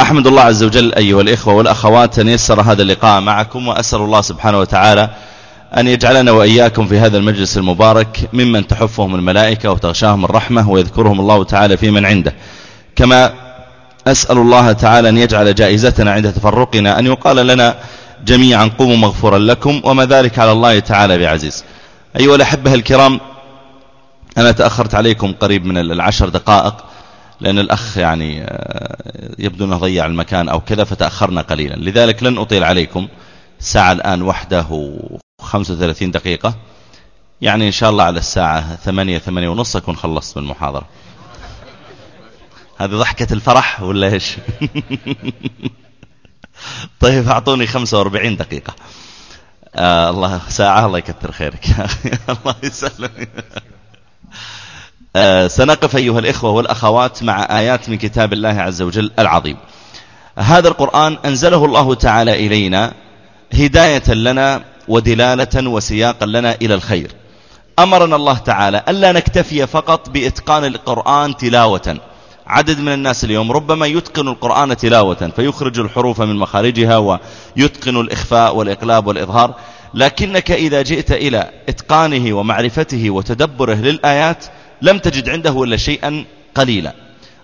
أحمد الله عز وجل أيها الإخوة والأخوات أن يسر هذا اللقاء معكم وأسأل الله سبحانه وتعالى أن يجعلنا وإياكم في هذا المجلس المبارك ممن تحفهم الملائكة وتغشاهم الرحمة ويذكرهم الله تعالى في من عنده. كما أسأل الله تعالى أن يجعل جائزتنا عند تفرقنا أن يقال لنا جميعا قوموا مغفورا لكم وما ذلك على الله تعالى بعزيز. أيها الأحبة الكرام أنا تأخرت عليكم قريب من العشر دقائق لأن الأخ يعني آه، يبدو أنه ضيع المكان أو كذا فتأخرنا قليلا. لذلك لن أطيل عليكم الساعة الآن وحده وخمسة وثلاثين دقيقة. يعني إن شاء الله على الساعة ثمانية ثمانية ونص أكون خلصت من المحاضرة. هذه ضحكة الفرح ولا إيش؟ طيب أعطوني خمسة وأربعين دقيقة. آه الله ساعة الله يكثر خيرك. الله يسلم آه سنقف أيها الإخوة والأخوات مع آيات من كتاب الله عز وجل العظيم. هذا القرآن أنزله الله تعالى إلينا هداية لنا ودلالة وسياقا لنا إلى الخير. أمرنا الله تعالى ألا نكتفي فقط بإتقان القرآن تلاوة. عدد من الناس اليوم ربما يتقن القرآن تلاوة فيخرج الحروف من مخارجها ويتقن الإخفاء والإقلاب والإظهار. لكنك إذا جئت إلى إتقانه ومعرفته وتدبره للآيات لم تجد عنده إلا شيئا قليلا.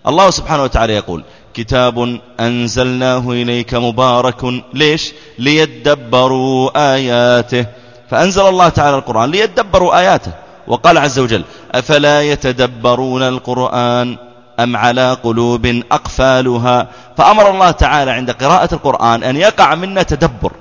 الله سبحانه وتعالى يقول كتاب أنزلناه إليك مبارك ليش؟ ليدبروا آياته. فأنزل الله تعالى القرآن ليدبروا آياته. وقال عز وجل أفلا يتدبرون القرآن أم على قلوب أقفالها؟ فأمر الله تعالى عند قراءة القرآن أن يقع منا تدبر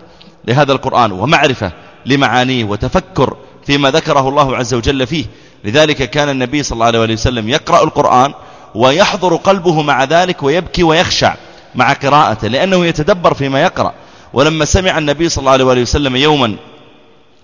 لهذا القرآن ومعرفة لمعانيه وتفكر فيما ذكره الله عز وجل فيه. لذلك كان النبي صلى الله عليه وسلم يقرأ القرآن ويحضر قلبه مع ذلك ويبكي ويخشع مع قراءته لأنه يتدبر فيما يقرأ. ولما سمع النبي صلى الله عليه وسلم يوما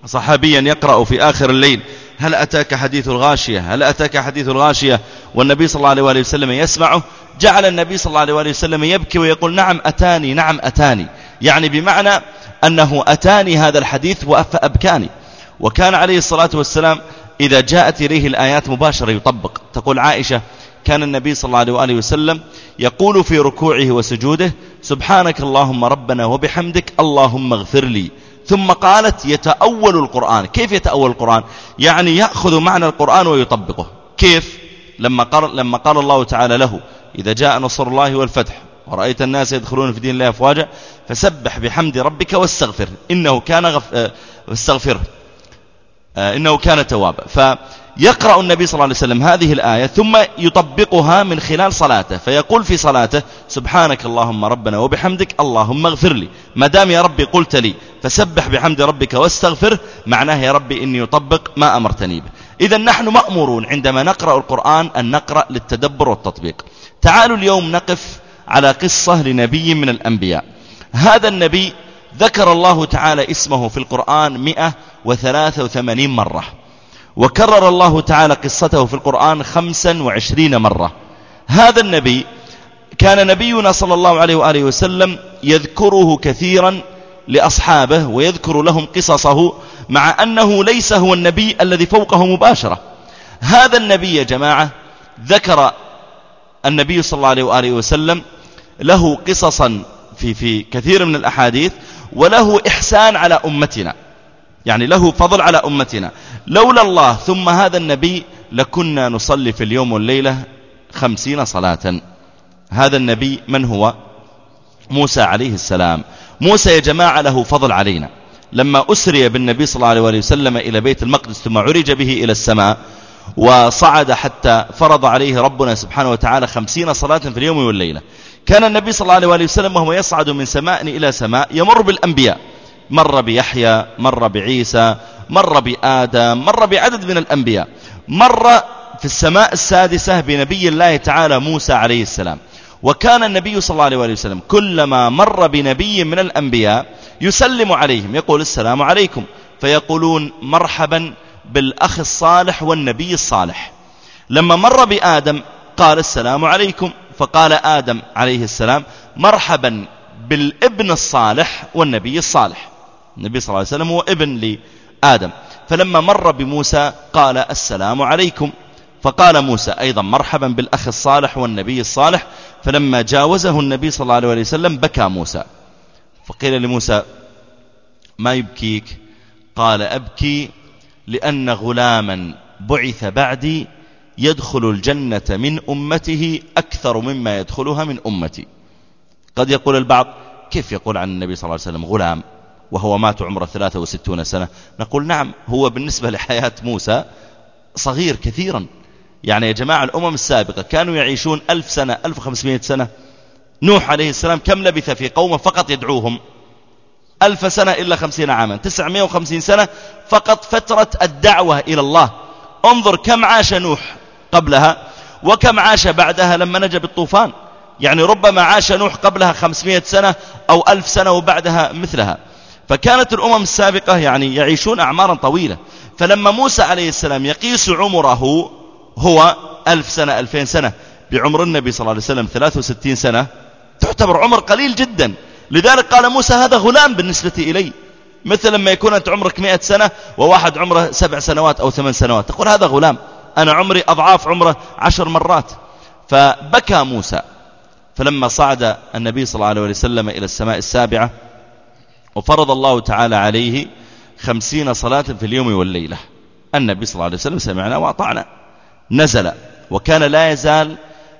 صحابيا يقرأ في آخر الليل هل أتاك حديث الغاشية؟ هل أتاك حديث الغاشية؟ والنبي صلى الله عليه وسلم يسمعه جعل النبي صلى الله عليه وسلم يبكي ويقول نعم أتاني نعم أتاني. يعني بمعنى أنه أتاني هذا الحديث فأبكاني وكان عليه الصلاة والسلام إذا جاءت إليه الآيات مباشرة يطبق. تقول عائشة كان النبي صلى الله عليه وسلم يقول في ركوعه وسجوده سبحانك اللهم ربنا وبحمدك اللهم اغفر لي. ثم قالت يتأول القرآن. كيف يتأول القرآن؟ يعني يأخذ معنى القرآن ويطبقه. كيف؟ لما قال, لما قال الله تعالى له إذا جاء نصر الله والفتح ورأيت الناس يدخلون في دين الله أفواجا فسبح بحمد ربك واستغفر. إنه كان غف... آه، واستغفره. آه، إنه كان توابا. فيقرأ النبي صلى الله عليه وسلم هذه الآية ثم يطبقها من خلال صلاته فيقول في صلاته سبحانك اللهم ربنا وبحمدك اللهم اغفر لي. ما دام يا ربي قلت لي فسبح بحمد ربك واستغفر معناه يا ربي إني يطبق ما أمرتني به. إذا نحن مأمورون عندما نقرأ القرآن أن نقرأ للتدبر والتطبيق. تعالوا اليوم نقف على قصة لنبي من الأنبياء. هذا النبي ذكر الله تعالى اسمه في القرآن مئة وثلاثة وثمانين مرة. وكرر الله تعالى قصته في القرآن خمسا وعشرين مرة. هذا النبي كان نبينا صلى الله عليه وآله وسلم يذكره كثيرا لأصحابه ويذكر لهم قصصه مع أنه ليس هو النبي الذي فوقه مباشرة. هذا النبي يا جماعة ذكر النبي صلى الله عليه وآله وسلم له قصصا في, في كثير من الأحاديث وله إحسان على أمتنا. يعني له فضل على أمتنا. لولا الله ثم هذا النبي لكنا نصلي في اليوم والليلة خمسين صلاة. هذا النبي من هو؟ موسى عليه السلام. موسى يا جماعة له فضل علينا. لما أسري بالنبي صلى الله عليه وسلم إلى بيت المقدس ثم عرج به إلى السماء وصعد حتى فرض عليه ربنا سبحانه وتعالى خمسين صلاة في اليوم والليلة. كان النبي صلى الله عليه وسلم وهو يصعد من سماء إلى سماء يمر بالأنبياء. مر بيحيى مر بعيسى مر بآدم مر بعدد من الأنبياء. مر في السماء السادسة بنبي الله تعالى موسى عليه السلام. وكان النبي صلى الله عليه وسلم كلما مر بنبي من الأنبياء يسلم عليهم يقول السلام عليكم. فيقولون مرحبا بالأخ الصالح والنبي الصالح. لما مر بآدم قال السلام عليكم. فقال آدم عليه السلام مرحبا بالابن الصالح والنبي الصالح. النبي صلى الله عليه وسلم هو ابن لآدم. فلما مر بموسى قال السلام عليكم. فقال موسى أيضا مرحبا بالأخ الصالح والنبي الصالح. فلما جاوزه النبي صلى الله عليه وسلم بكى موسى. فقيل لموسى ما يبكيك؟ قال أبكي لأن غلاما بعث بعدي يدخل الجنة من أمته أكثر مما يدخلها من أمتي. قد يقول البعض كيف يقول عن النبي صلى الله عليه وسلم غلام وهو مات عمره 63 سنة؟ نقول نعم هو بالنسبة لحياة موسى صغير كثيرا. يعني يا جماعة الأمم السابقة كانوا يعيشون ألف سنة ألف وخمسمائة سنة. نوح عليه السلام كم لبث في قومه؟ فقط يدعوهم. ألف سنة إلا خمسين عاما. تسعمائة وخمسين سنة فقط فترة الدعوة إلى الله. انظر كم عاش نوح. قبلها وكم عاش بعدها لما نجى بالطوفان. يعني ربما عاش نوح قبلها خمسمائة سنة أو ألف سنة وبعدها مثلها. فكانت الأمم السابقة يعني يعيشون أعمارا طويلة. فلما موسى عليه السلام يقيس عمره هو ألف سنة ألفين سنة بعمر النبي صلى الله عليه وسلم 63 سنة تعتبر عمر قليل جدا. لذلك قال موسى هذا غلام بالنسبة إلي. مثل لما يكون أنت عمرك مئة سنة وواحد عمره سبع سنوات أو ثمان سنوات. تقول هذا غلام. أنا عمري أضعاف عمره عشر مرات. فبكى موسى. فلما صعد النبي صلى الله عليه وسلم إلى السماء السابعة وفرض الله تعالى عليه خمسين صلاة في اليوم والليلة. النبي صلى الله عليه وسلم سمعنا وأطعنا. نزل وكان لا يزال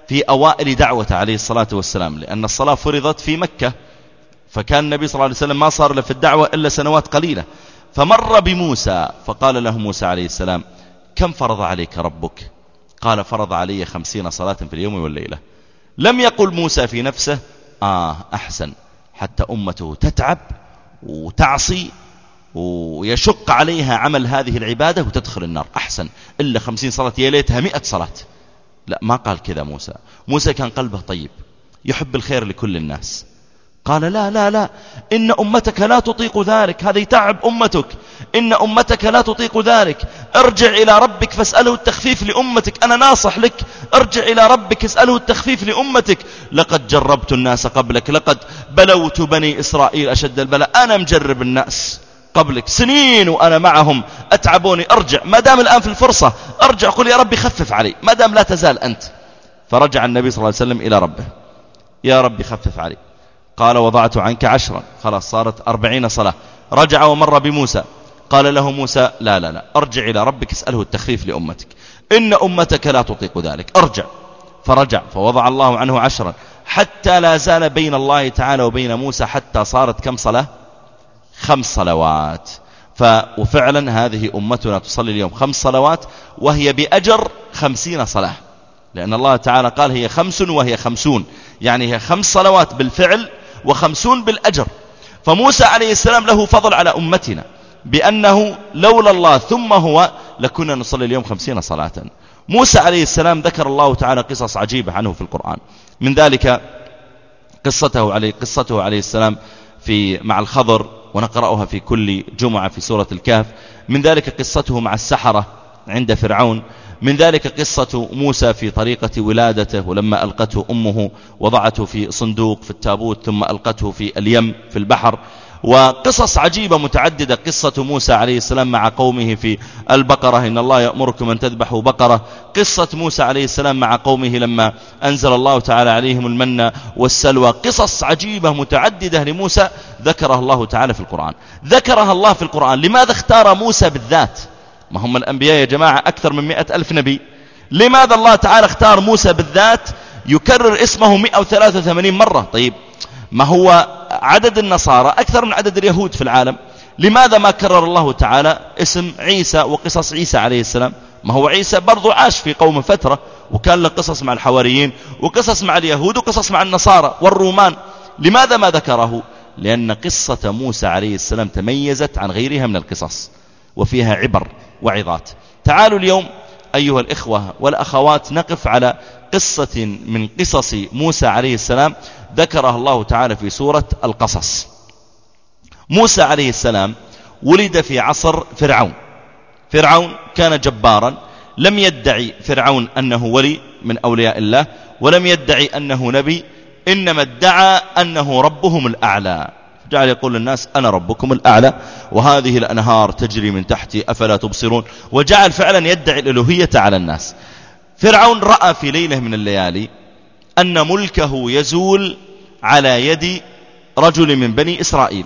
في أوائل دعوة عليه الصلاة والسلام لأن الصلاة فرضت في مكة. فكان النبي صلى الله عليه وسلم ما صار له في الدعوة إلا سنوات قليلة. فمر بموسى فقال له موسى عليه السلام كم فرض عليك ربك؟ قال فرض علي خمسين صلاة في اليوم والليلة. لم يقل موسى في نفسه آه أحسن. حتى أمته تتعب وتعصي ويشق عليها عمل هذه العبادة وتدخل النار. أحسن. إلا خمسين صلاة يا ليتها مئة صلاة. لا ما قال كذا موسى. موسى كان قلبه طيب يحب الخير لكل الناس. قال لا لا لا إن أمتك لا تطيق ذلك هذا يتعب أمتك. إن أمتك لا تطيق ذلك. ارجع إلى ربك فاسأله التخفيف لأمتك. أنا ناصح لك. ارجع إلى ربك اسأله التخفيف لأمتك. لقد جربت الناس قبلك. لقد بلوت بني إسرائيل أشد البلاء. أنا مجرب الناس قبلك. سنين وأنا معهم. أتعبوني. أرجع. ما دام الآن في الفرصة أرجع. قل يا ربي خفف علي. ما دام لا تزال أنت. فرجع النبي صلى الله عليه وسلم إلى ربه. يا ربي خفف علي. قال وضعت عنك عشرا. خلاص صارت أربعين صلاة. رجع ومر بموسى. قال له موسى لا لا لا أرجع إلى ربك اسأله التخفيف لأمتك. إن أمتك لا تطيق ذلك. أرجع. فرجع فوضع الله عنه عشرا. حتى لا زال بين الله تعالى وبين موسى حتى صارت كم صلاة؟ خمس صلوات. ف وفعلا هذه أمتنا تصلي اليوم خمس صلوات وهي بأجر خمسين صلاة. لأن الله تعالى قال هي خمس وهي خمسون. يعني هي خمس صلوات بالفعل وخمسون بالأجر. فموسى عليه السلام له فضل على أمتنا. بأنه لولا الله ثم هو لكنا نصلي اليوم خمسين صلاة. موسى عليه السلام ذكر الله تعالى قصص عجيبة عنه في القرآن. من ذلك قصته عليه, قصته عليه السلام في مع الخضر ونقرأها في كل جمعة في سورة الكهف. من ذلك قصته مع السحرة عند فرعون. من ذلك قصة موسى في طريقة ولادته ولما ألقته أمه وضعته في صندوق في التابوت ثم ألقته في اليم في البحر. وقصص عجيبة متعددة. قصة موسى عليه السلام مع قومه في البقرة. إن الله يأمركم أن تذبحوا بقرة. قصة موسى عليه السلام مع قومه لما أنزل الله تعالى عليهم المنة والسلوى. قصص عجيبة متعددة لموسى ذكرها الله تعالى في القرآن. ذكرها الله في القرآن. لماذا اختار موسى بالذات؟ ما هم الأنبياء يا جماعة؟ أكثر من مئة ألف نبي. لماذا الله تعالى اختار موسى بالذات؟ يكرر اسمه 183 مرة. طيب ما هو عدد النصارى أكثر من عدد اليهود في العالم. لماذا ما كرر الله تعالى اسم عيسى وقصص عيسى عليه السلام؟ ما هو عيسى برضو عاش في قوم فترة وكان له قصص مع الحواريين وقصص مع اليهود وقصص مع النصارى والرومان. لماذا ما ذكره؟ لأن قصة موسى عليه السلام تميزت عن غيرها من القصص وفيها عبر وعظات. تعالوا اليوم أيها الإخوة والأخوات نقف على قصة من قصص موسى عليه السلام ذكرها الله تعالى في سورة القصص. موسى عليه السلام ولد في عصر فرعون. فرعون كان جبارا لم يدعي فرعون أنه ولي من أولياء الله ولم يدعي أنه نبي إنما ادعى أنه ربهم الأعلى. جعل يقول للناس أنا ربكم الأعلى وهذه الأنهار تجري من تحتي أفلا تبصرون؟ وجعل فعلا يدعي الألوهية على الناس. فرعون رأى في ليلة من الليالي أن ملكه يزول على يد رجل من بني إسرائيل.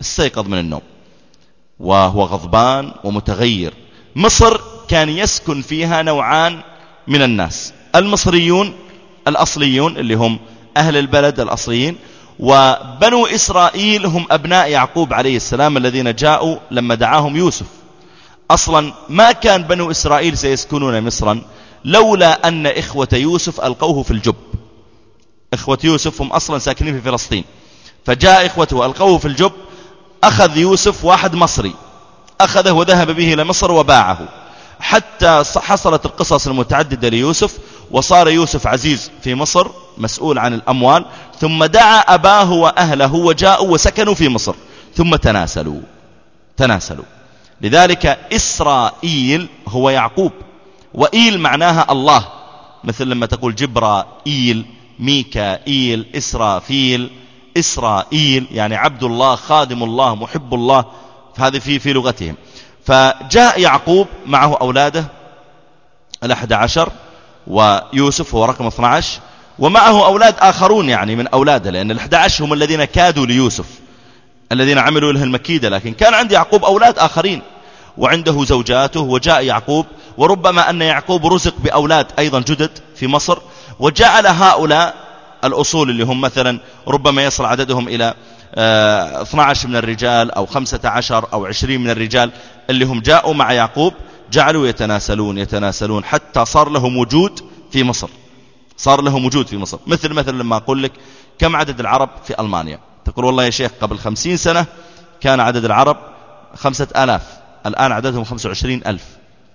استيقظ من النوم. وهو غضبان ومتغير. مصر كان يسكن فيها نوعان من الناس. المصريون الأصليون اللي هم أهل البلد الأصليين. وبنو إسرائيل هم أبناء يعقوب عليه السلام الذين جاءوا لما دعاهم يوسف. أصلا ما كان بنو إسرائيل سيسكنون مصرا لولا أن إخوة يوسف ألقوه في الجب. إخوة يوسف هم أصلا ساكنين في فلسطين. فجاء إخوته ألقوه في الجب أخذ يوسف واحد مصري. أخذه وذهب به إلى مصر وباعه. حتى حصلت القصص المتعددة ليوسف وصار يوسف عزيز في مصر مسؤول عن الأموال ثم دعا أباه وأهله وجاءوا وسكنوا في مصر. ثم تناسلوا. تناسلوا. لذلك إسرائيل هو يعقوب. وإيل معناها الله. مثل لما تقول جبرائيل ميكائيل إسرافيل إسرائيل يعني عبد الله خادم الله محب الله فهذه في في لغتهم. فجاء يعقوب معه أولاده الأحد عشر ويوسف هو رقم 12 ومعه أولاد آخرون يعني من أولاده لأن الأحد عشر هم الذين كادوا ليوسف الذين عملوا له المكيدة. لكن كان عند يعقوب أولاد آخرين وعنده زوجاته وجاء يعقوب وربما أن يعقوب رزق بأولاد أيضا جدد في مصر وجعل هؤلاء الأصول اللي هم مثلا ربما يصل عددهم إلى 12 آه، من الرجال أو 15 أو 20 من الرجال اللي هم جاءوا مع يعقوب جعلوا يتناسلون يتناسلون حتى صار لهم وجود في مصر. صار لهم وجود في مصر. مثل مثل لما أقول لك كم عدد العرب في ألمانيا؟ تقول والله يا شيخ قبل خمسين سنة كان عدد العرب خمسة آلاف الآن عددهم خمسة وعشرين ألف.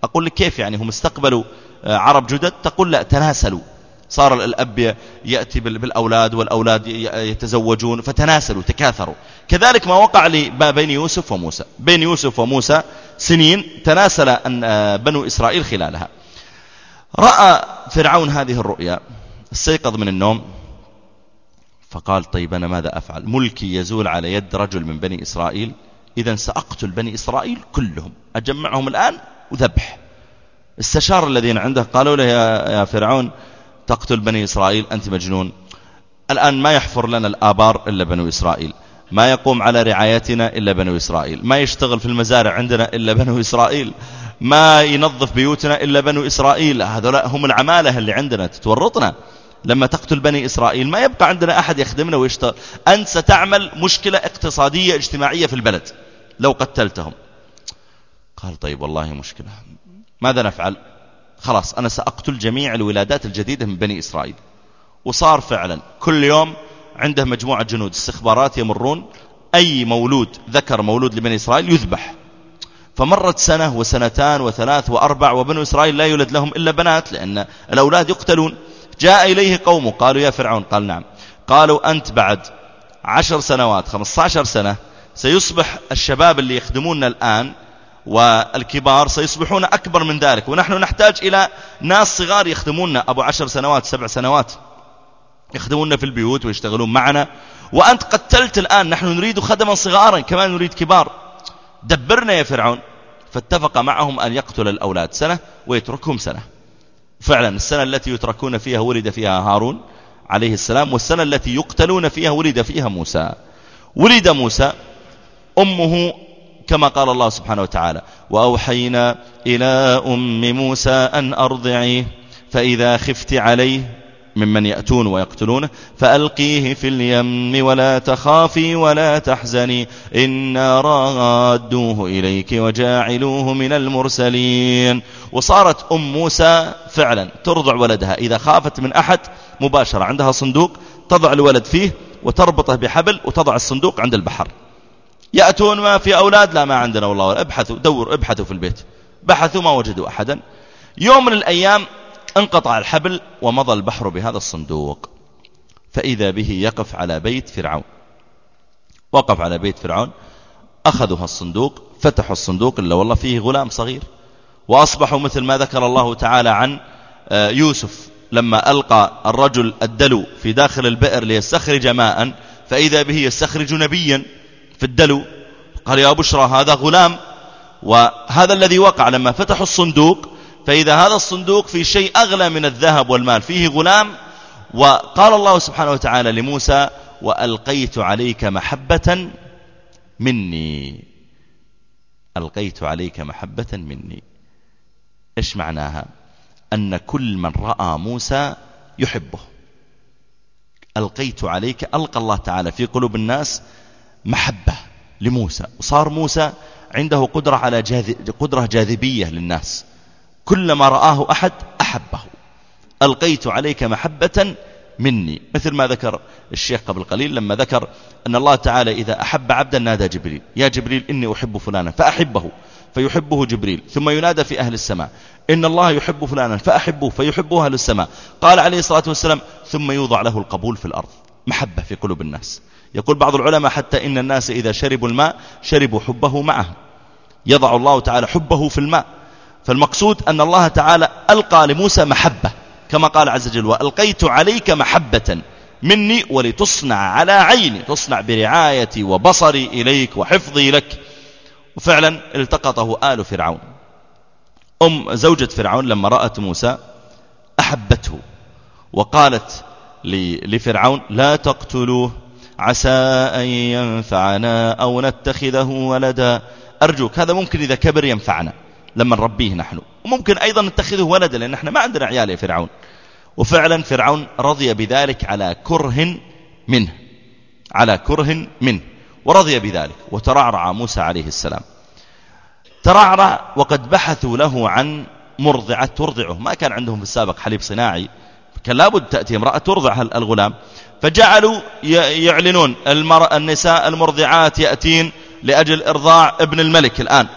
أقول لك كيف يعني؟ هم استقبلوا آه، عرب جدد؟ تقول لا تناسلوا. صار الأب يأتي بالأولاد والأولاد يتزوجون فتناسلوا تكاثروا. كذلك ما وقع بين يوسف وموسى. بين يوسف وموسى سنين تناسل أن آه، بنو إسرائيل خلالها. رأى فرعون هذه الرؤيا استيقظ من النوم فقال طيب أنا ماذا أفعل؟ ملكي يزول على يد رجل من بني إسرائيل إذا سأقتل بني إسرائيل كلهم. أجمعهم الآن وذبح. استشار الذين عنده قالوا له يا فرعون تقتل بني إسرائيل أنت مجنون. الآن ما يحفر لنا الآبار إلا بنو إسرائيل. ما يقوم على رعايتنا إلا بنو إسرائيل. ما يشتغل في المزارع عندنا إلا بنو إسرائيل. ما ينظف بيوتنا إلا بنو إسرائيل. هذولا هم العمالة اللي عندنا تتورطنا. لما تقتل بني إسرائيل ما يبقى عندنا أحد يخدمنا ويشتغل. أنت ستعمل مشكلة اقتصادية اجتماعية في البلد. لو قتلتهم. قال طيب والله مشكلة. ماذا نفعل؟ خلاص أنا سأقتل جميع الولادات الجديدة من بني إسرائيل. وصار فعلا. كل يوم عنده مجموعة جنود استخبارات يمرون أي مولود ذكر مولود لبني إسرائيل يذبح. فمرت سنة وسنتان وثلاث وأربع وبنو إسرائيل لا يولد لهم إلا بنات لأن الأولاد يقتلون. جاء إليه قومه قالوا يا فرعون قال نعم. قالوا أنت بعد عشر سنوات خمسة عشر سنة سيصبح الشباب اللي يخدموننا الآن والكبار سيصبحون أكبر من ذلك. ونحن نحتاج إلى ناس صغار يخدموننا أبو عشر سنوات سبع سنوات يخدموننا في البيوت ويشتغلون معنا. وأنت قتلت الآن. نحن نريد خدما صغارا كمان نريد كبار. دبرنا يا فرعون. فاتفق معهم أن يقتل الأولاد سنة ويتركهم سنة. فعلا السنة التي يتركون فيها ولد فيها هارون عليه السلام والسنة التي يقتلون فيها ولد فيها موسى. ولد موسى أمه كما قال الله سبحانه وتعالى وأوحينا إلى أم موسى أن أرضعيه فإذا خفت عليه ممن يأتون ويقتلونه فألقيه في اليم ولا تخافي ولا تحزني إنا رادوه إليك وجاعلوه من المرسلين. وصارت أم موسى فعلا ترضع ولدها إذا خافت من أحد مباشرة عندها صندوق تضع الولد فيه وتربطه بحبل وتضع الصندوق عند البحر. يأتون ما في أولاد لا ما عندنا والله ابحثوا دوروا ابحثوا في البيت. بحثوا ما وجدوا أحدا. يوم من الأيام انقطع الحبل ومضى البحر بهذا الصندوق. فإذا به يقف على بيت فرعون. وقف على بيت فرعون أخذوا الصندوق فتحوا الصندوق إلا والله فيه غلام صغير. وأصبحوا مثل ما ذكر الله تعالى عن آه، يوسف. لما ألقى الرجل الدلو في داخل البئر ليستخرج ماء فإذا به يستخرج نبيا. في الدلو. قال يا بشرى هذا غلام وهذا الذي وقع لما فتحوا الصندوق فإذا هذا الصندوق في شيء أغلى من الذهب والمال فيه غلام. وقال الله سبحانه وتعالى لموسى وألقيت عليك محبة مني. ألقيت عليك محبة مني. إيش معناها؟ أن كل من رأى موسى يحبه. ألقيت عليك ألقى الله تعالى في قلوب الناس محبة لموسى. وصار موسى عنده قدرة على جاذ... قدرة جاذبية للناس. كلما رآه أحد أحبه. ألقيت عليك محبة مني. مثل ما ذكر الشيخ قبل قليل لما ذكر أن الله تعالى إذا أحب عبدا نادى جبريل. يا جبريل إني أحب فلانا فأحبه فيحبه جبريل. ثم ينادى في أهل السماء. إن الله يحب فلانا فأحبه فيحبه أهل السماء. قال عليه الصلاة والسلام ثم يوضع له القبول في الأرض. محبة في قلوب الناس. يقول بعض العلماء حتى إن الناس إذا شربوا الماء شربوا حبه معه. يضع الله تعالى حبه في الماء. فالمقصود أن الله تعالى ألقى لموسى محبة كما قال عز وجل وألقيت عليك محبة مني ولتصنع على عيني تصنع برعايتي وبصري إليك وحفظي لك. وفعلا التقطه آل فرعون. أم زوجة فرعون لما رأت موسى أحبته وقالت لفرعون لا تقتلوه عسى أن ينفعنا أو نتخذه ولدا. أرجوك هذا ممكن إذا كبر ينفعنا لما نربيه نحن. وممكن أيضا نتخذه ولدا لأن إحنا ما عندنا عيال يا فرعون. وفعلا فرعون رضي بذلك على كره منه على كره منه ورضي بذلك وترعرع موسى عليه السلام. ترعرع وقد بحثوا له عن مرضعة ترضعه. ما كان عندهم في السابق حليب صناعي كان لابد تأتي امرأة ترضع الغلام. فجعلوا يعلنون النساء المرضعات يأتين لأجل إرضاع ابن الملك الآن.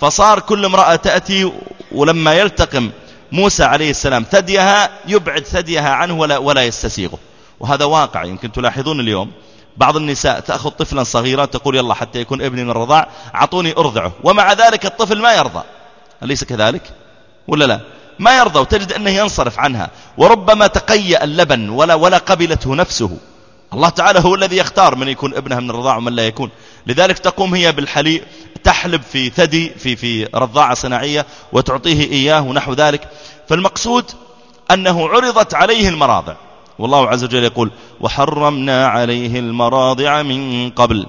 فصار كل امرأة تأتي ولما يلتقم موسى عليه السلام ثديها يبعد ثديها عنه ولا, ولا يستسيغه. وهذا واقع. يمكن تلاحظون اليوم بعض النساء تأخذ طفلا صغيرا تقول يلا حتى يكون ابني من الرضاع أعطوني أرضعه. ومع ذلك الطفل ما يرضى. أليس كذلك؟ ولا لا؟ ما يرضى وتجد أنه ينصرف عنها. وربما تقيأ اللبن ولا, ولا قبلته نفسه. الله تعالى هو الذي يختار من يكون ابنها من الرضاع ومن لا يكون. لذلك تقوم هي بالحليب تحلب في ثدي في في رضاعة صناعية وتعطيه إياه ونحو ذلك. فالمقصود أنه عرضت عليه المراضع. والله عز وجل يقول وحرمنا عليه المراضع من قبل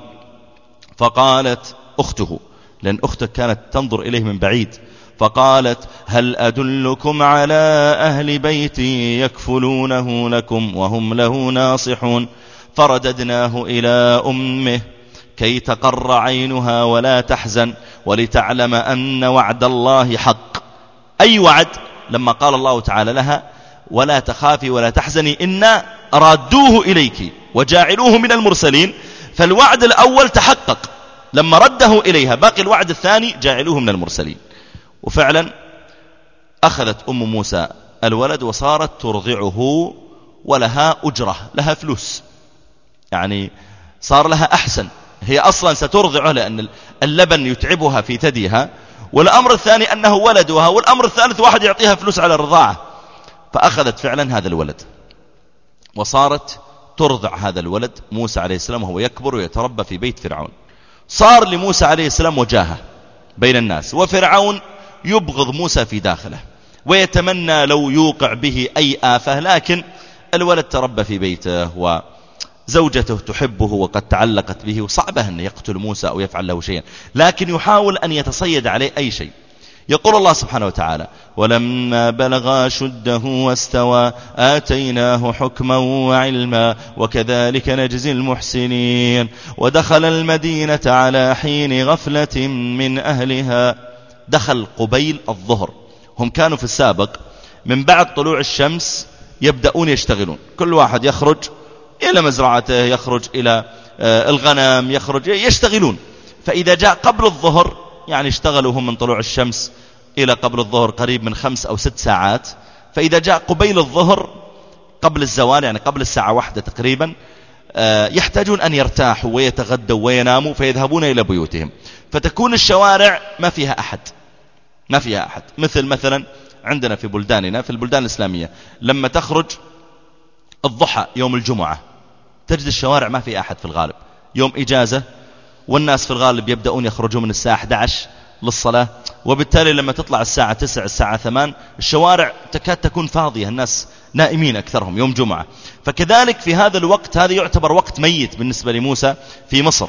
فقالت أخته لأن أخته كانت تنظر إليه من بعيد. فقالت هل أدلكم على أهل بيت يكفلونه لكم وهم له ناصحون؟ فرددناه إلى أمه كي تقر عينها ولا تحزن ولتعلم أن وعد الله حق. أي وعد؟ لما قال الله تعالى لها ولا تخافي ولا تحزني إنا رادوه إليك وجاعلوه من المرسلين فالوعد الأول تحقق. لما رده إليها باقي الوعد الثاني جاعلوه من المرسلين. وفعلا أخذت أم موسى الولد وصارت ترضعه ولها أجرة لها فلوس. يعني صار لها أحسن. هي أصلا سترضعه لأن اللبن يتعبها في ثديها. والأمر الثاني أنه ولدها والأمر الثالث واحد يعطيها فلوس على الرضاعة فأخذت فعلا هذا الولد. وصارت ترضع هذا الولد موسى عليه السلام وهو يكبر ويتربى في بيت فرعون. صار لموسى عليه السلام وجاهة بين الناس. وفرعون يبغض موسى في داخله ويتمنى لو يوقع به أي آفة لكن الولد تربى في بيته وزوجته تحبه وقد تعلقت به وصعبة أن يقتل موسى أو يفعل له شيئا لكن يحاول أن يتصيد عليه أي شيء. يقول الله سبحانه وتعالى ولما بلغ شده واستوى آتيناه حكما وعلما وكذلك نجزي المحسنين. ودخل المدينة على حين غفلة من أهلها. دخل قبيل الظهر. هم كانوا في السابق. من بعد طلوع الشمس يبدأون يشتغلون. كل واحد يخرج إلى مزرعته يخرج إلى آه، الغنم يخرج يشتغلون. فإذا جاء قبل الظهر يعني اشتغلوا هم من طلوع الشمس إلى قبل الظهر قريب من خمس أو ست ساعات. فإذا جاء قبيل الظهر قبل الزوال يعني قبل الساعة واحدة تقريبا آه، يحتاجون أن يرتاحوا ويتغدوا ويناموا فيذهبون إلى بيوتهم. فتكون الشوارع ما فيها أحد. ما فيها أحد. مثل مثلا عندنا في بلداننا في البلدان الإسلامية لما تخرج الضحى يوم الجمعة تجد الشوارع ما في أحد في الغالب. يوم إجازة والناس في الغالب يبدأون يخرجون من الساعة 11 للصلاة وبالتالي لما تطلع الساعة تسع الساعة ثمان الشوارع تكاد تكون فاضية الناس نائمين أكثرهم يوم جمعة. فكذلك في هذا الوقت هذا يعتبر وقت ميت بالنسبة لموسى في مصر.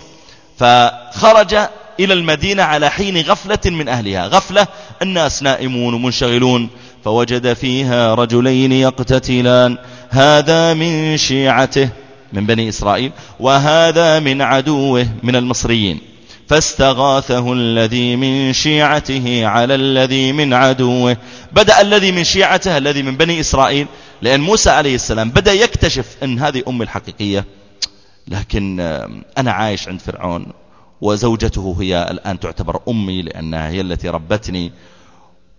فخرج إلى المدينة على حين غفلة من أهلها. غفلة الناس نائمون ومنشغلون فوجد فيها رجلين يقتتلان. هذا من شيعته من بني إسرائيل وهذا من عدوه من المصريين. فاستغاثه الذي من شيعته على الذي من عدوه. بدأ الذي من شيعته الذي من بني إسرائيل. لأن موسى عليه السلام بدأ يكتشف أن هذه أمي الحقيقية. لكن أنا عايش عند فرعون. وزوجته هي الآن تعتبر أمي لأنها هي التي ربتني.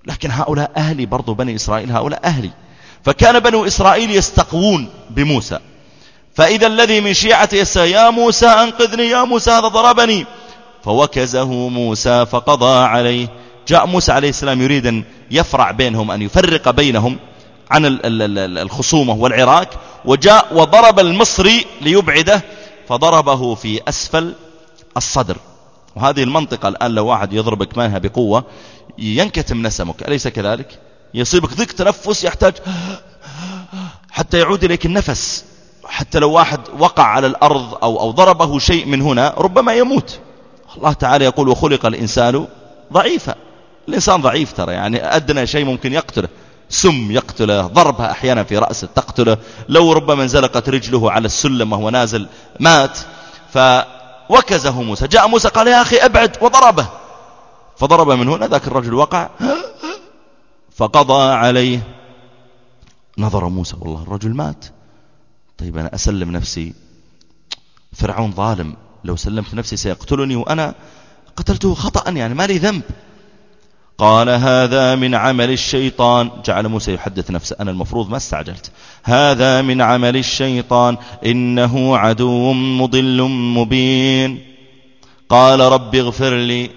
لكن هؤلاء أهلي برضو بني إسرائيل هؤلاء أهلي. فكان بنو إسرائيل يستقوون بموسى. فإذا الذي من شيعته يا موسى أنقذني يا موسى هذا ضربني. فوكزه موسى فقضى عليه. جاء موسى عليه السلام يريد أن يفرع بينهم أن يفرق بينهم عن الخصومة والعراك وجاء وضرب المصري ليبعده فضربه في أسفل الصدر. وهذه المنطقة الآن لو واحد يضربك منها بقوة ينكتم نسمك. أليس كذلك؟ يصيبك ضيق تنفس يحتاج حتى يعود إليك النفس. حتى لو واحد وقع على الأرض أو, أو ضربه شيء من هنا ربما يموت. الله تعالى يقول وخلق الإنسان ضعيفا. الإنسان ضعيف ترى يعني أدنى شيء ممكن يقتله. سم يقتله ضربها أحيانا في رأسه تقتله. لو ربما انزلقت رجله على السلم وهو نازل مات فوكزه موسى. جاء موسى قال يا أخي أبعد وضربه. فضرب من هنا. ذاك الرجل وقع. فقضى عليه. نظر موسى. والله الرجل مات. طيب أنا أسلم نفسي. فرعون ظالم. لو سلمت نفسي سيقتلني وأنا قتلته خطأ يعني. ما لي ذنب. قال هذا من عمل الشيطان. جعل موسى يحدث نفسه. أنا المفروض ما استعجلت. هذا من عمل الشيطان. إنه عدو مضل مبين. قال رب اغفر لي.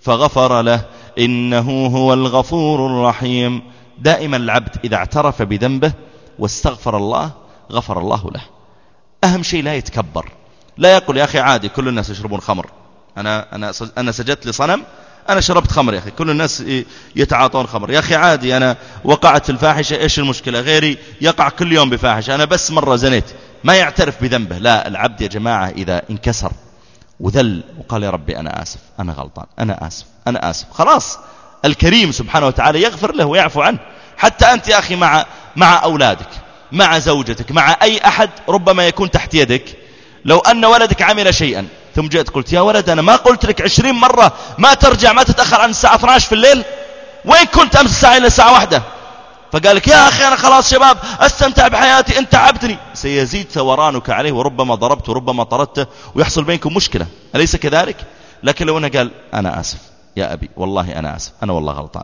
فغفر له. إنه هو الغفور الرحيم. دائما العبد إذا اعترف بذنبه واستغفر الله غفر الله له. أهم شيء لا يتكبر. لا يقول يا أخي عادي كل الناس يشربون خمر. أنا, أنا, أنا سجدت لصنم أنا شربت خمر يا أخي. كل الناس يتعاطون خمر. يا أخي عادي أنا وقعت في الفاحشة إيش المشكلة؟ غيري يقع كل يوم بفاحشة. أنا بس مرة زنيت. ما يعترف بذنبه. لا العبد يا جماعة إذا انكسر وذل وقال يا ربي أنا آسف أنا غلطان أنا آسف أنا آسف. خلاص الكريم سبحانه وتعالى يغفر له ويعفو عنه. حتى أنت يا أخي مع, مع أولادك مع زوجتك مع أي أحد ربما يكون تحت يدك. لو أن ولدك عمل شيئا ثم جئت قلت يا ولد أنا ما قلت لك عشرين مرة ما ترجع ما تتأخر عن الساعة 12 في الليل؟ وين كنت أمس الساعة إلى الساعة واحدة؟ فقال لك يا أخي أنا خلاص شباب أستمتع بحياتي أنت عبتني سيزيد ثورانك عليه وربما ضربته وربما طردته ويحصل بينكم مشكلة. أليس كذلك؟ لكن لو أنا قال أنا آسف يا أبي والله أنا آسف أنا والله غلطان.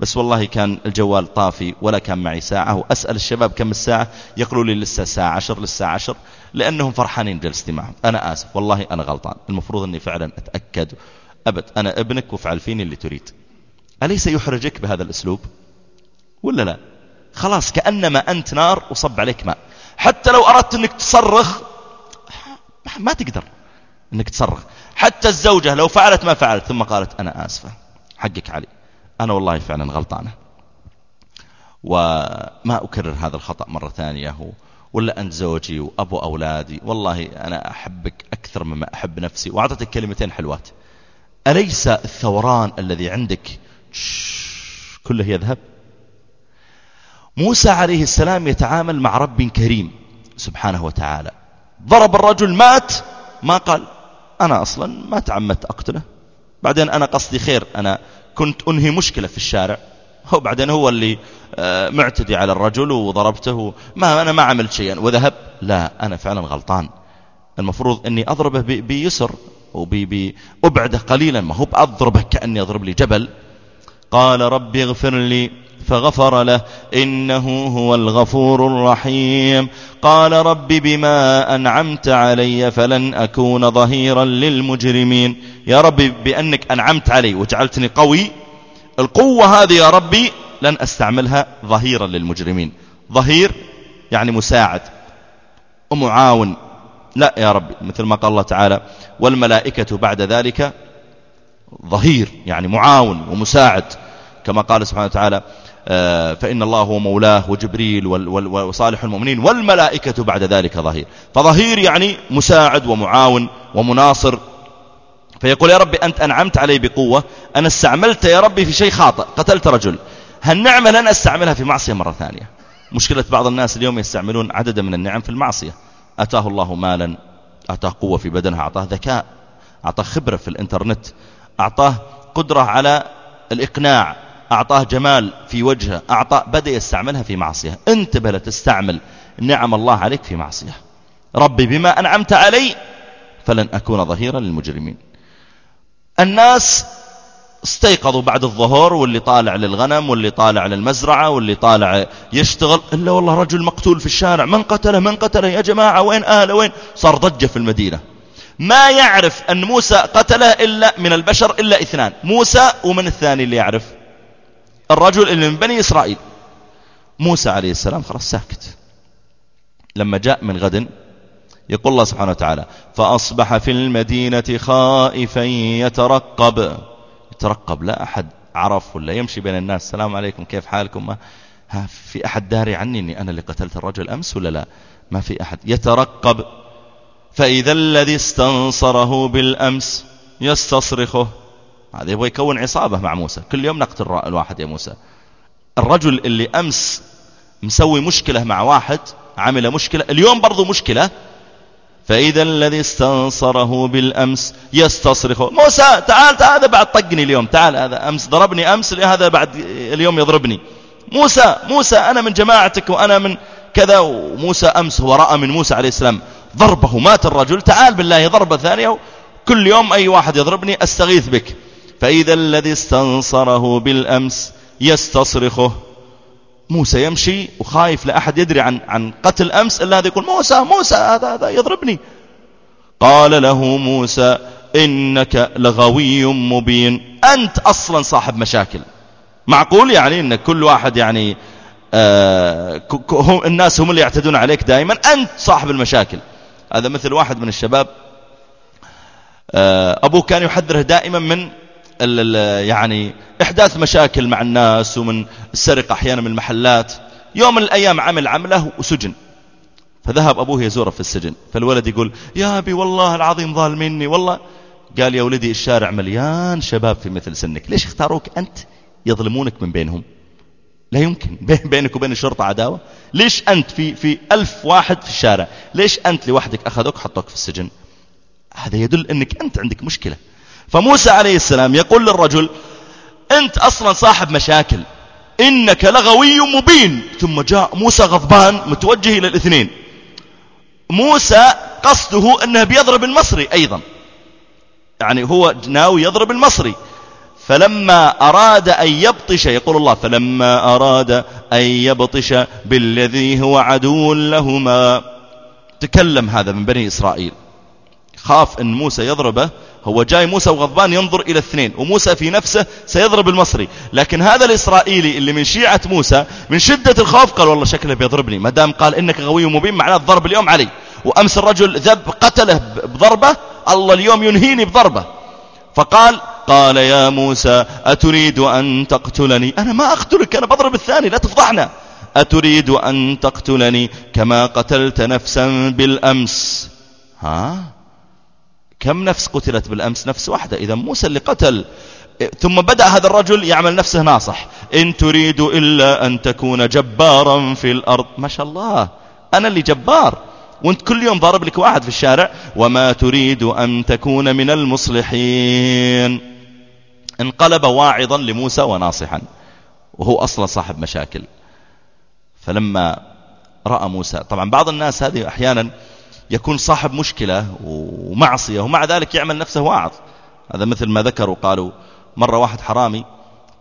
بس والله كان الجوال طافي ولا كان معي ساعة وأسأل الشباب كم الساعة يقولوا لي لسه الساعة عشر للساعة عشر لأنهم فرحانين جلستي معهم. أنا آسف والله أنا غلطان. المفروض أني فعلا أتأكد. أبد أنا ابنك وفعل فيني اللي تريد. أليس يحرجك بهذا الأسلوب؟ ولا لا؟ خلاص كأنما أنت نار وصب عليك ماء. حتى لو أردت أنك تصرخ ما تقدر أنك تصرخ. حتى الزوجة لو فعلت ما فعلت ثم قالت أنا آسفة. حقك علي. أنا والله فعلا غلطانة. وما أكرر هذا الخطأ مرة ثانية ولا أنت زوجي وأبو أولادي. والله أنا أحبك أكثر مما أحب نفسي. وأعطتك كلمتين حلوات. أليس الثوران الذي عندك؟ كله يذهب. موسى عليه السلام يتعامل مع رب كريم سبحانه وتعالى. ضرب الرجل مات ما قال أنا أصلا ما تعمدت أقتله. بعدين أنا قصدي خير أنا كنت أنهي مشكلة في الشارع. هو بعدين هو اللي آه، معتدي على الرجل وضربته. ما أنا ما عملت شيئا. وذهب لا أنا فعلا غلطان. المفروض أني أضربه بيسر وبأبعده قليلا. ما هو بأضربه كأني أضرب لي جبل. قال رب اغفر لي فغفر له إنه هو الغفور الرحيم. قال رب بما أنعمت علي فلن أكون ظهيرا للمجرمين. يا رب بأنك أنعمت علي وجعلتني قوي القوة هذه يا ربي لن أستعملها ظهيرا للمجرمين. ظهير يعني مساعد ومعاون. لا يا ربي مثل ما قال الله تعالى والملائكة بعد ذلك ظهير يعني معاون ومساعد كما قال سبحانه وتعالى آه، فإن الله هو مولاه وجبريل وصالح المؤمنين والملائكة بعد ذلك ظهير. فظهير يعني مساعد ومعاون ومناصر. فيقول يا ربي أنت أنعمت علي بقوة أنا استعملت يا ربي في شيء خاطئ قتلت رجل. هالنعمة لن أستعملها في معصية مرة ثانية. مشكلة بعض الناس اليوم يستعملون عددا من النعم في المعصية. أتاه الله مالا أعطاه قوة في بدنها أعطاه ذكاء أعطاه خبرة في الإنترنت. أعطاه قدرة على الإقناع أعطاه جمال في وجهه أعطاه بدأ يستعملها في معصية. انتبه لتستعمل نعم الله عليك في معصية. ربي بما أنعمت علي فلن أكون ظهيرا للمجرمين. الناس استيقظوا بعد الظهر واللي طالع للغنم واللي طالع للمزرعة واللي طالع يشتغل. إلا والله رجل مقتول في الشارع. من قتله؟ من قتله يا جماعة؟ وين أهله وين؟ صار ضجة في المدينة. ما يعرف أن موسى قتله إلا من البشر إلا اثنان موسى ومن الثاني اللي يعرف؟ الرجل اللي من بني إسرائيل. موسى عليه السلام خلاص ساكت. لما جاء من غد يقول الله سبحانه وتعالى فأصبح في المدينة خائفا يترقب. يترقب لا أحد عرف ولا يمشي بين الناس. السلام عليكم كيف حالكم؟ ما ها في أحد داري عني أني أنا اللي قتلت الرجل أمس ولا لا؟ ما في أحد. يترقب. فإذا الذي استنصره بالأمس يستصرخه. هذا يبغى يكون عصابة مع موسى. كل يوم نقتل الواحد يا موسى. الرجل اللي أمس مسوي مشكلة مع واحد عمل مشكلة اليوم برضو مشكلة. فإذا الذي استنصره بالأمس يستصرخه. موسى تعال تعال هذا بعد طقني اليوم. تعال هذا أمس ضربني أمس هذا بعد اليوم يضربني. موسى موسى أنا من جماعتك وأنا من كذا. وموسى أمس هو رأى من موسى عليه السلام. ضربه مات الرجل تعال بالله ضربة ثانية كل يوم أي واحد يضربني أستغيث بك. فإذا الذي استنصره بالأمس يستصرخه. موسى يمشي وخايف لا أحد يدري عن عن قتل أمس إلا هذا يقول موسى موسى هذا هذا يضربني. قال له موسى إنك لغوي مبين أنت أصلا صاحب مشاكل. معقول يعني إن كل واحد يعني آه الناس هم اللي يعتدون عليك دائما أنت صاحب المشاكل. هذا مثل واحد من الشباب. آه أبوه كان يحذره دائما من يعني إحداث مشاكل مع الناس ومن السرقة أحيانا من المحلات. يوم من الأيام عمل عمله وسجن. فذهب أبوه يزوره في السجن. فالولد يقول يا أبي والله العظيم ظال مني والله. قال يا ولدي الشارع مليان شباب في مثل سنك. ليش اختاروك أنت يظلمونك من بينهم؟ لا يمكن. بينك وبين الشرطة عداوة. ليش أنت في, في ألف واحد في الشارع؟ ليش أنت لوحدك أخذوك حطوك في السجن؟ هذا يدل أنك أنت عندك مشكلة. فموسى عليه السلام يقول للرجل أنت أصلا صاحب مشاكل. إنك لغوي مبين. ثم جاء موسى غضبان متوجه إلى الاثنين. موسى قصده أنه بيضرب المصري أيضا. يعني هو ناوي يضرب المصري. فلما أراد أن يبطش يقول الله فلما أراد أن يبطش بالذي هو عدو لهما. تكلم هذا من بني إسرائيل. خاف أن موسى يضربه هو جاي موسى وغضبان ينظر إلى الاثنين وموسى في نفسه سيضرب المصري. لكن هذا الإسرائيلي اللي من شيعة موسى من شدة الخوف قال والله شكله بيضربني. ما دام قال إنك غوي مبين معناه الضرب اليوم علي. وأمس الرجل ذب قتله بضربة الله اليوم ينهيني بضربة. فقال قال يا موسى أتريد أن تقتلني؟ أنا ما أقتلك أنا بضرب الثاني لا تفضحنا. أتريد أن تقتلني؟ كما قتلت نفسا بالأمس. ها؟ كم نفس قتلت بالأمس؟ نفس واحدة. إذا موسى اللي قتل. ثم بدأ هذا الرجل يعمل نفسه ناصح. إن تريد إلا أن تكون جبارا في الأرض. ما شاء الله. أنا اللي جبار. وأنت كل يوم ضارب لك واحد في الشارع. وما تريد أن تكون من المصلحين. انقلب واعظا لموسى وناصحا وهو أصلا صاحب مشاكل. فلما رأى موسى طبعا بعض الناس هذه أحيانا يكون صاحب مشكلة ومعصية ومع ذلك يعمل نفسه واعظ. هذا مثل ما ذكروا قالوا مرة واحد حرامي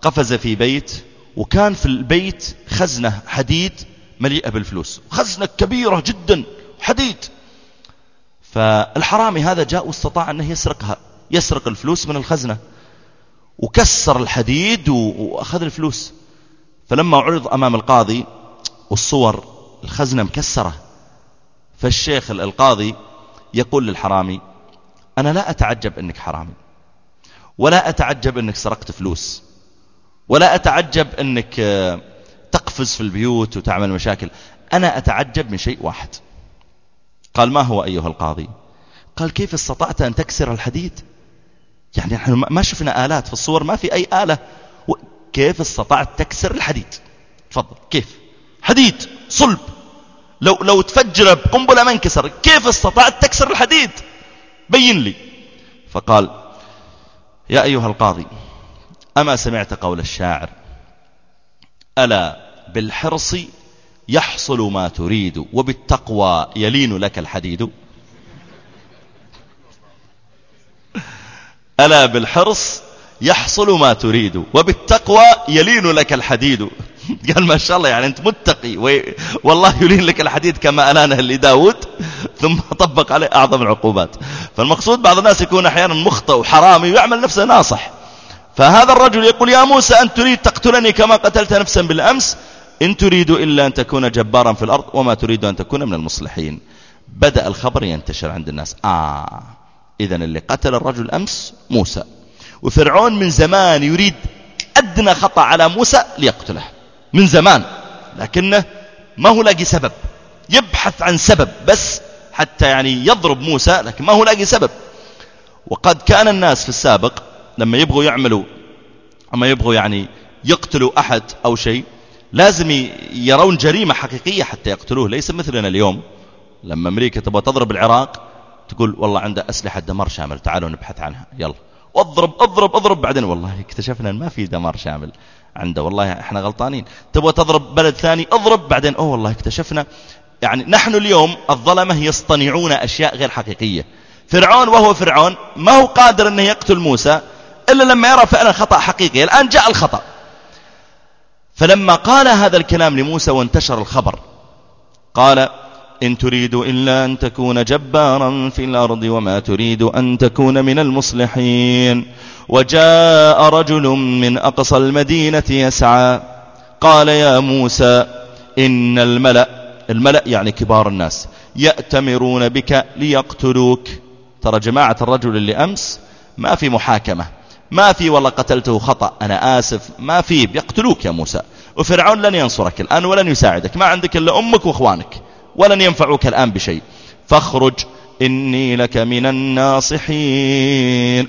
قفز في بيت وكان في البيت خزنة حديد مليئة بالفلوس خزنة كبيرة جدا حديد. فالحرامي هذا جاء واستطاع أنه يسرقها يسرق الفلوس من الخزنة. وكسر الحديد وأخذ الفلوس. فلما عرض أمام القاضي والصور الخزنة مكسرة. فالشيخ القاضي يقول للحرامي أنا لا أتعجب أنك حرامي ولا أتعجب أنك سرقت فلوس ولا أتعجب أنك تقفز في البيوت وتعمل مشاكل. أنا أتعجب من شيء واحد. قال ما هو أيها القاضي؟ قال كيف استطعت أن تكسر الحديد؟ يعني نحن ما شفنا آلات في الصور ما في أي آلة. كيف استطعت تكسر الحديد؟ تفضل. كيف؟ حديد صلب. لو, لو تفجر بقنبلة ما انكسر كيف استطعت تكسر الحديد؟ بين لي. فقال يا أيها القاضي أما سمعت قول الشاعر ألا بالحرص يحصل ما تريد وبالتقوى يلين لك الحديد؟ ألا بالحرص يحصل ما تريد وبالتقوى يلين لك الحديد. قال ما شاء الله يعني أنت متقي والله يلين لك الحديد كما ألانه لداود ثم طبق عليه أعظم العقوبات. فالمقصود بعض الناس يكون أحيانا مخطئ وحرامي ويعمل نفسه ناصح. فهذا الرجل يقول يا موسى أن تريد تقتلني كما قتلت نفسا بالأمس؟ إن تريد إلا أن تكون جبارا في الأرض وما تريد أن تكون من المصلحين. بدأ الخبر ينتشر عند الناس. آه. إذا اللي قتل الرجل أمس موسى. وفرعون من زمان يريد أدنى خطأ على موسى ليقتله. من زمان. لكنه ما هو لاقي سبب. يبحث عن سبب بس حتى يعني يضرب موسى لكن ما هو لاقي سبب. وقد كان الناس في السابق لما يبغوا يعملوا أما يبغوا يعني يقتلوا أحد أو شيء لازم يرون جريمة حقيقية حتى يقتلوه. ليس مثلنا اليوم. لما أمريكا تبغى تضرب العراق تقول والله عنده أسلحة دمار شامل تعالوا نبحث عنها يلا. واضرب اضرب اضرب بعدين والله اكتشفنا ما في دمار شامل عنده والله إحنا غلطانين. تبغى تضرب بلد ثاني اضرب بعدين أوه والله اكتشفنا. يعني نحن اليوم الظلمة يصطنعون أشياء غير حقيقية. فرعون وهو فرعون ما هو قادر أنه يقتل موسى إلا لما يرى فعلا خطأ حقيقي. الآن جاء الخطأ. فلما قال هذا الكلام لموسى وانتشر الخبر قال إن تريد إلا أن تكون جبارا في الأرض وما تريد أن تكون من المصلحين. وجاء رجل من أقصى المدينة يسعى قال يا موسى إن الملأ الملأ يعني كبار الناس يأتمرون بك ليقتلوك. ترى جماعة الرجل اللي أمس ما في محاكمة ما في والله قتلته خطأ أنا آسف ما في بيقتلوك يا موسى. وفرعون لن ينصرك الآن ولن يساعدك ما عندك إلا أمك وإخوانك. ولن ينفعوك الآن بشيء. فاخرج إني لك من الناصحين.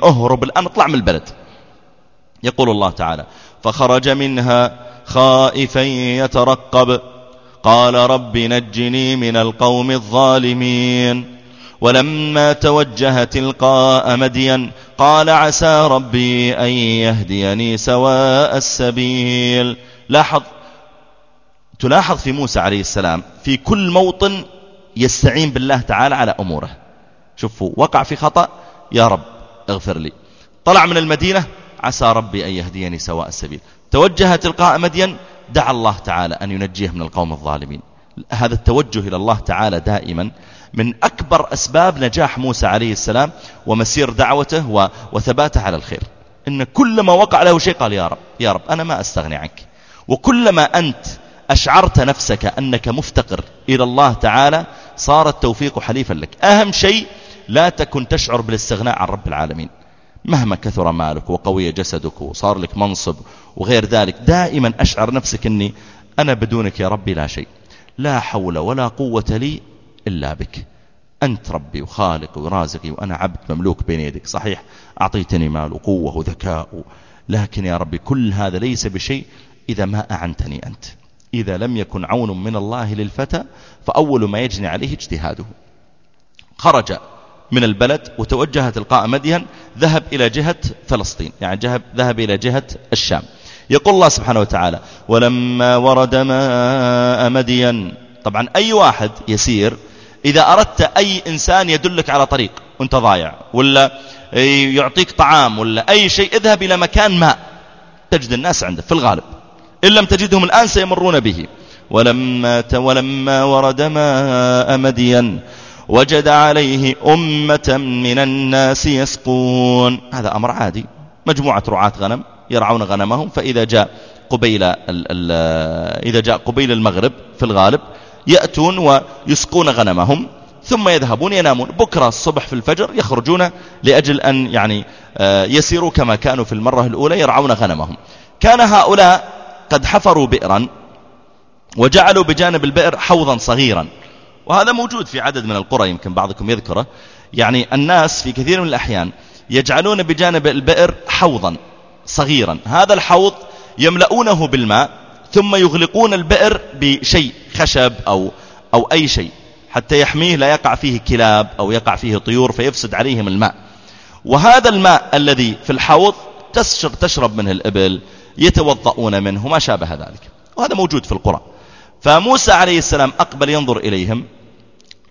اهرب الآن اطلع من البلد. يقول الله تعالى فخرج منها خائفا يترقب. قال رب نجني من القوم الظالمين. ولما توجه تلقاء مدين قال عسى ربي أن يهديني سواء السبيل. لاحظ تلاحظ في موسى عليه السلام في كل موطن يستعين بالله تعالى على أموره. شوفوا وقع في خطأ يا رب اغفر لي. طلع من المدينة عسى ربي أن يهديني سواء السبيل. توجه تلقاء مدين دعا الله تعالى أن ينجيه من القوم الظالمين. هذا التوجه إلى الله تعالى دائما من أكبر أسباب نجاح موسى عليه السلام ومسير دعوته وثباته على الخير. إن كلما وقع له شيء قال يا رب يا رب أنا ما أستغني عنك. وكلما أنت أشعرت نفسك أنك مفتقر إلى الله تعالى صار التوفيق حليفا لك. أهم شيء لا تكن تشعر بالاستغناء عن رب العالمين. مهما كثر مالك وقوي جسدك وصار لك منصب وغير ذلك دائما أشعر نفسك أني أنا بدونك يا ربي لا شيء. لا حول ولا قوة لي إلا بك. أنت ربي وخالقي ورازقي وأنا عبد مملوك بين يدك صحيح أعطيتني مال وقوة وذكاء لكن يا ربي كل هذا ليس بشيء إذا ما أعنتني أنت. إذا لم يكن عون من الله للفتى فأول ما يجني عليه اجتهاده. خرج من البلد وتوجه تلقاء مدين ذهب إلى جهة فلسطين يعني ذهب إلى جهة الشام. يقول الله سبحانه وتعالى ولما ورد ماء مدين طبعا أي واحد يسير إذا أردت أي إنسان يدلك على طريق وانت ضايع ولا يعطيك طعام ولا أي شيء اذهب إلى مكان ماء. تجد الناس عنده في الغالب. إن لم تجدهم الآن سيمرون به. ولما, ولما ورد ماء مدين وجد عليه أمة من الناس يسقون. هذا أمر عادي. مجموعة رعاة غنم يرعون غنمهم فإذا جاء قبيل إذا جاء قبيل المغرب في الغالب يأتون ويسقون غنمهم ثم يذهبون ينامون. بكرة الصبح في الفجر يخرجون لأجل أن يعني آه، يسيروا كما كانوا في المرة الأولى يرعون غنمهم. كان هؤلاء قد حفروا بئرا وجعلوا بجانب البئر حوضا صغيرا. وهذا موجود في عدد من القرى يمكن بعضكم يذكره. يعني الناس في كثير من الأحيان يجعلون بجانب البئر حوضا صغيرا. هذا الحوض يملؤونه بالماء ثم يغلقون البئر بشيء خشب أو, أو أي شيء. حتى يحميه لا يقع فيه كلاب أو يقع فيه طيور فيفسد عليهم الماء. وهذا الماء الذي في الحوض تشرب منه الإبل يتوضؤون منه ما شابه ذلك. وهذا موجود في القرى فموسى عليه السلام أقبل ينظر إليهم.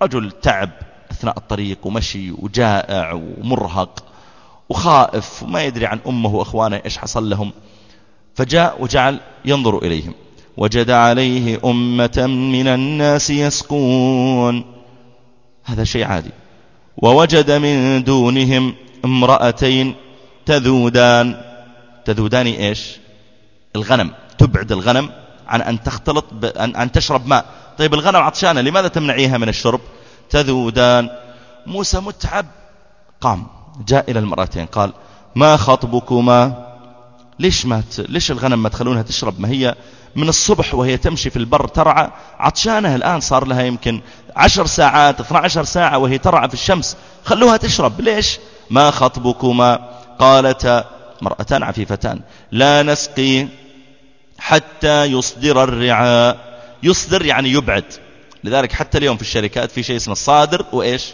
رجل تعب أثناء الطريق ومشي وجائع ومرهق وخائف وما يدري عن أمه وأخوانه إيش حصل لهم. فجاء وجعل ينظر إليهم. وجد عليه أمة من الناس يسقون. هذا شيء عادي. ووجد من دونهم امرأتين تذودان. تذودان إيش؟ الغنم تبعد الغنم عن أن تختلط. أن... أن تشرب ماء. طيب الغنم عطشانة لماذا تمنعيها من الشرب؟ تذودان. موسى متعب. قام جاء إلى المرأتين قال ما خطبكما؟ ليش ما. ليش الغنم ما تخلونها تشرب؟ ما هي من الصبح وهي تمشي في البر ترعى. عطشانة الآن صار لها يمكن عشر ساعات 12 ساعة وهي ترعى في الشمس. خلوها تشرب. ليش؟ ما خطبكما؟ قالتا مرأتان عفيفتان لا نسقي حتى يصدر الرعاء. يصدر يعني يبعد. لذلك حتى اليوم في الشركات في شيء اسمه الصادر وإيش؟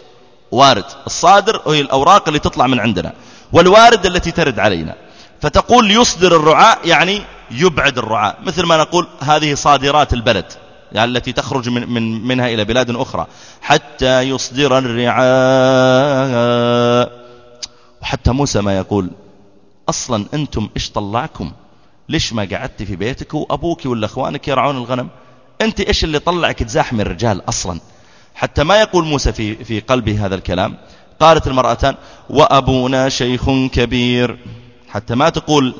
وارد. الصادر وهي الأوراق اللي تطلع من عندنا والوارد التي ترد علينا. فتقول يصدر الرعاء يعني يبعد الرعاء. مثل ما نقول هذه صادرات البلد يعني التي تخرج من, من منها إلى بلاد أخرى. حتى يصدر الرعاء. وحتى موسى ما يقول أصلا أنتم إيش طلعكم؟ ليش ما قعدت في بيتك وأبوك ولا أخوانك يرعون الغنم؟ أنت إيش اللي طلعك تزاحم الرجال أصلا؟ حتى ما يقول موسى في, في قلبه هذا الكلام. قالت المرأتان وأبونا شيخ كبير. حتى ما تقول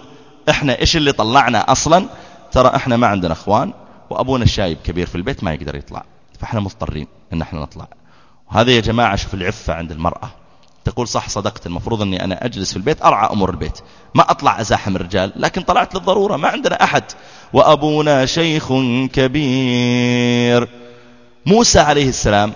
إحنا إيش اللي طلعنا أصلا؟ ترى إحنا ما عندنا أخوان وأبونا الشايب كبير في البيت ما يقدر يطلع. فإحنا مضطرين إن إحنا نطلع. وهذا يا جماعة شوف العفة عند المرأة. تقول صح صدقت المفروض أني أنا أجلس في البيت أرعى أمور البيت. ما أطلع أزاحم الرجال لكن طلعت للضرورة ما عندنا أحد. وأبونا شيخ كبير. موسى عليه السلام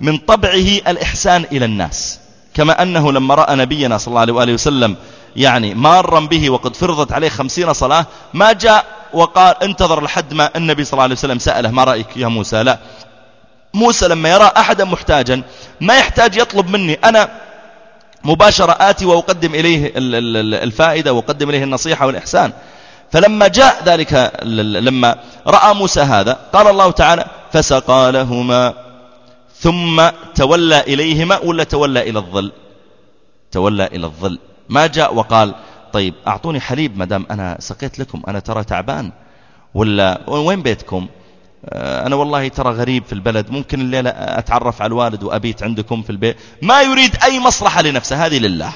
من طبعه الإحسان إلى الناس. كما أنه لما رأى نبينا صلى الله عليه وآله وسلم يعني مارا به وقد فرضت عليه خمسين صلاة ما جاء وقال انتظر لحد ما النبي صلى الله عليه وسلم سأله ما رأيك يا موسى؟ لا. موسى لما يرى أحدا محتاجا ما يحتاج يطلب مني أنا مباشرة آتي وأقدم إليه الفائدة وأقدم إليه النصيحة والإحسان. فلما جاء ذلك لما رأى موسى هذا قال الله تعالى فسقى لهما ثم تولى إليهما ولا تولى إلى الظل؟ تولى إلى الظل. ما جاء وقال طيب أعطوني حليب مدام أنا سقيت لكم أنا ترى تعبان. ولا وين بيتكم؟ أنا والله ترى غريب في البلد. ممكن الليلة أتعرف على الوالد وأبيت عندكم في البيت. ما يريد أي مصلحة لنفسه. هذه لله.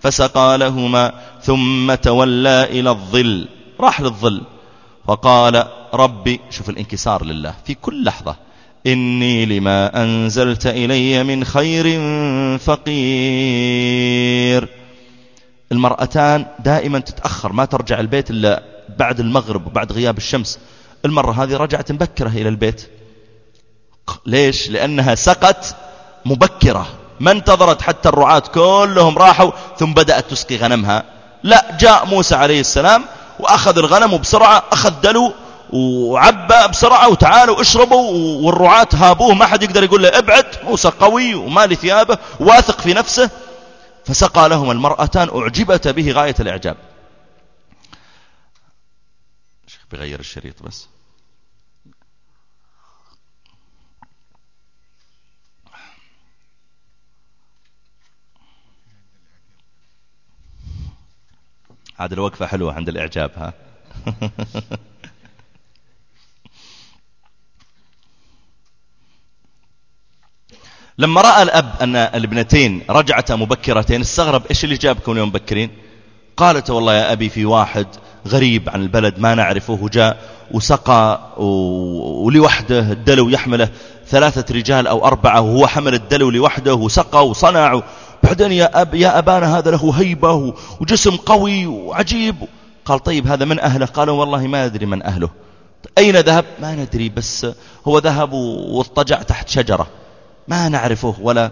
فسقى لهما ثم تولى إلى الظل. راح للظل. فقال ربي شوف الانكسار لله. في كل لحظة إني لما أنزلت إلي من خير فقير. المرأتان دائما تتأخر. ما ترجع البيت إلا بعد المغرب وبعد غياب الشمس. المرة هذه رجعت مبكرة إلى البيت. ليش؟ لأنها سقت مبكرة. ما انتظرت حتى الرعاة كلهم راحوا ثم بدأت تسقي غنمها. لا جاء موسى عليه السلام وأخذ الغنم وبسرعة أخذ دلو وعبى بسرعة وتعالوا اشربوا والرعاة هابوه. ما حد يقدر يقول له ابعد موسى قوي ومالي ثيابه واثق في نفسه. فسقى لهم المرأتان أعجبت به غاية الإعجاب. بغير الشريط بس. عاد الوقفة حلوة عند الإعجاب ها؟ لما رأى الأب أن الابنتين رجعتا مبكرتين استغرب إيش اللي جابكم اليوم مبكرين؟ قالت والله يا أبي في واحد غريب عن البلد ما نعرفه جاء وسقى ولوحده الدلو يحمله ثلاثة رجال أو أربعة وهو حمل الدلو لوحده وسقى وصنع بعدين يا, أب يا أبانا هذا له هيبة وجسم قوي وعجيب. قال طيب هذا من أهله؟ قالوا والله ما أدري من أهله. أين ذهب؟ ما ندري بس هو ذهب واضطجع تحت شجرة. ما نعرفه ولا.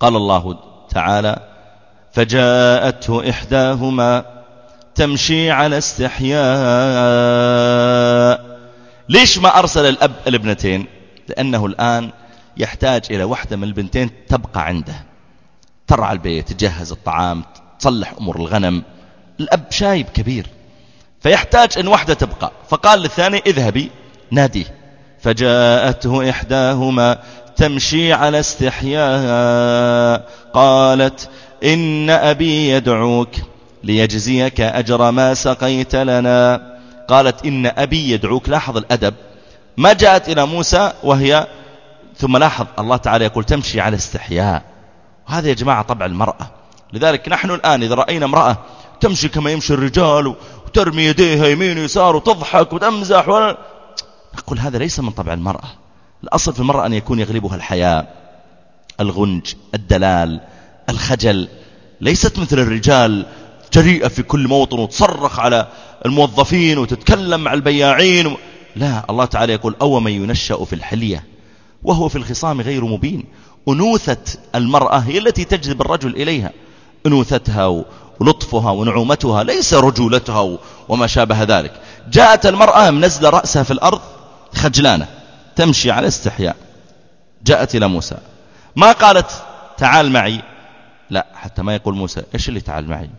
قال الله تعالى فجاءته إحداهما تمشي على استحياء. ليش ما أرسل الأب الابنتين؟ لأنه الآن يحتاج إلى واحدة من البنتين تبقى عنده. ترعى البيت تجهز الطعام تصلح أمور الغنم. الأب شايب كبير فيحتاج أن واحدة تبقى. فقال للثاني اذهبي ناديه. فجاءته إحداهما تمشي على استحياء. قالت إن أبي يدعوك ليجزيك أجر ما سقيت لنا. قالت إن أبي يدعوك. لاحظ الأدب. ما جاءت إلى موسى وهي ثم لاحظ الله تعالى يقول تمشي على استحياء. وهذا يا جماعة طبع المرأة. لذلك نحن الآن إذا رأينا امرأة تمشي كما يمشي الرجال وترمي يديها يمين ويسار وتضحك وتمزح ولا نقول هذا ليس من طبع المرأة. الأصل في المرأة أن يكون يغلبها الحياء الغنج الدلال الخجل. ليست مثل الرجال جريئة في كل موطن وتصرخ على الموظفين وتتكلم مع البياعين و... لا الله تعالى يقول أو من ينشأ في الحلية وهو في الخصام غير مبين. أنوثة المرأة هي التي تجذب الرجل إليها. أنوثتها ولطفها ونعومتها ليس رجولتها وما شابه ذلك. جاءت المرأة منزل رأسها في الأرض خجلانة تمشي على استحياء. جاءت إلى موسى. ما قالت؟ تعال معي. لا حتى ما يقول موسى إيش اللي تعال معي؟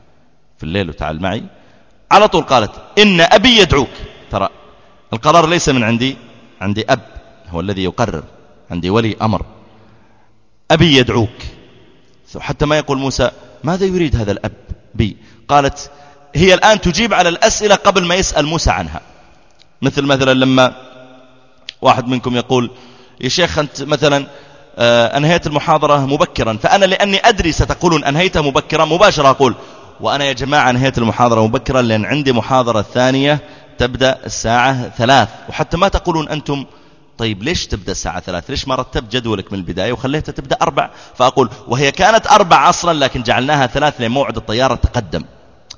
في الليل وتعال معي. على طول قالت إن أبي يدعوك. ترى القرار ليس من عندي عندي أب هو الذي يقرر عندي ولي أمر. أبي يدعوك. حتى ما يقول موسى ماذا يريد هذا الأب بي؟ قالت هي الآن تجيب على الأسئلة قبل ما يسأل موسى عنها. مثل مثلا لما واحد منكم يقول يا شيخ أنت مثلا آه، أنهيت المحاضرة مبكرا فأنا لأني أدري ستقولون أنهيتها مبكرا مباشرة أقول وأنا يا جماعة أنهيت المحاضرة مبكرا لأن عندي محاضرة ثانية تبدأ الساعة ثلاث وحتى ما تقولون أنتم طيب ليش تبدأ الساعة ثلاث ليش ما رتبت جدولك من البداية وخليتها تبدأ أربع؟ فأقول وهي كانت أربع أصلا لكن جعلناها ثلاث لأن موعد الطيارة تقدم.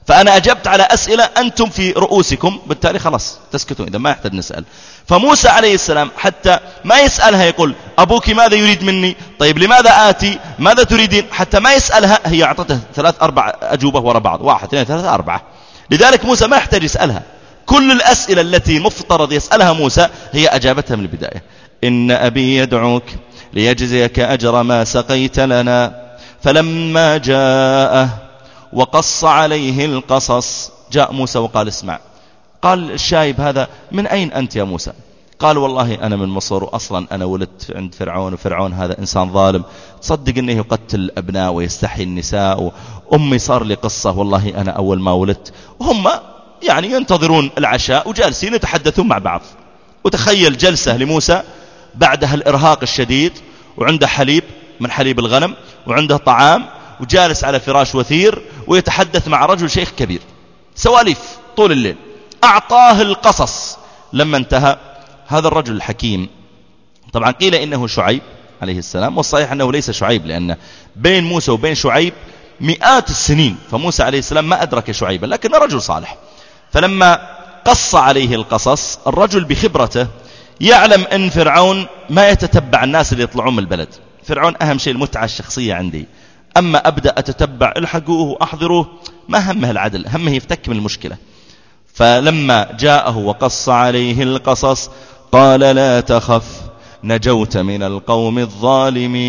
فأنا أجبت على أسئلة أنتم في رؤوسكم بالتالي خلاص تسكتون إذا ما يحتاج نسأل. فموسى عليه السلام حتى ما يسألها يقول أبوك ماذا يريد مني؟ طيب لماذا آتي؟ ماذا تريدين؟ حتى ما يسألها هي أعطته ثلاث أربع أجوبة وراء بعض واحد اثنين ثلاثة أربعة. لذلك موسى ما يحتاج يسألها. كل الأسئلة التي مفترض يسألها موسى هي أجابتها من البداية. إن أبي يدعوك ليجزيك أجر ما سقيت لنا. فلما جاءه وقص عليه القصص جاء موسى وقال اسمع. قال الشايب هذا من أين أنت يا موسى؟ قال والله أنا من مصر وأصلا أنا ولدت عند فرعون وفرعون هذا إنسان ظالم. تصدق أنه يقتل الأبناء ويستحي النساء وأمي صار لي قصة والله أنا أول ما ولدت. وهم يعني ينتظرون العشاء وجالسين يتحدثون مع بعض. وتخيل جلسة لموسى بعدها الإرهاق الشديد وعنده حليب من حليب الغنم وعنده طعام وجالس على فراش وثير ويتحدث مع رجل شيخ كبير. سواليف طول الليل. أعطاه القصص. لما انتهى هذا الرجل الحكيم. طبعا قيل إنه شعيب عليه السلام والصحيح أنه ليس شعيب لأن بين موسى وبين شعيب مئات السنين فموسى عليه السلام ما أدرك شعيبا لكن رجل صالح. فلما قص عليه القصص الرجل بخبرته يعلم أن فرعون ما يتتبع الناس اللي يطلعون من البلد. فرعون أهم شيء المتعة الشخصية عندي. أما أبدأ أتتبع الحقوه أحضروه ما همه العدل همه يفتك من المشكلة. فلما جاءه وقص عليه القصص قال لا تخف نجوت من القوم الظالمين.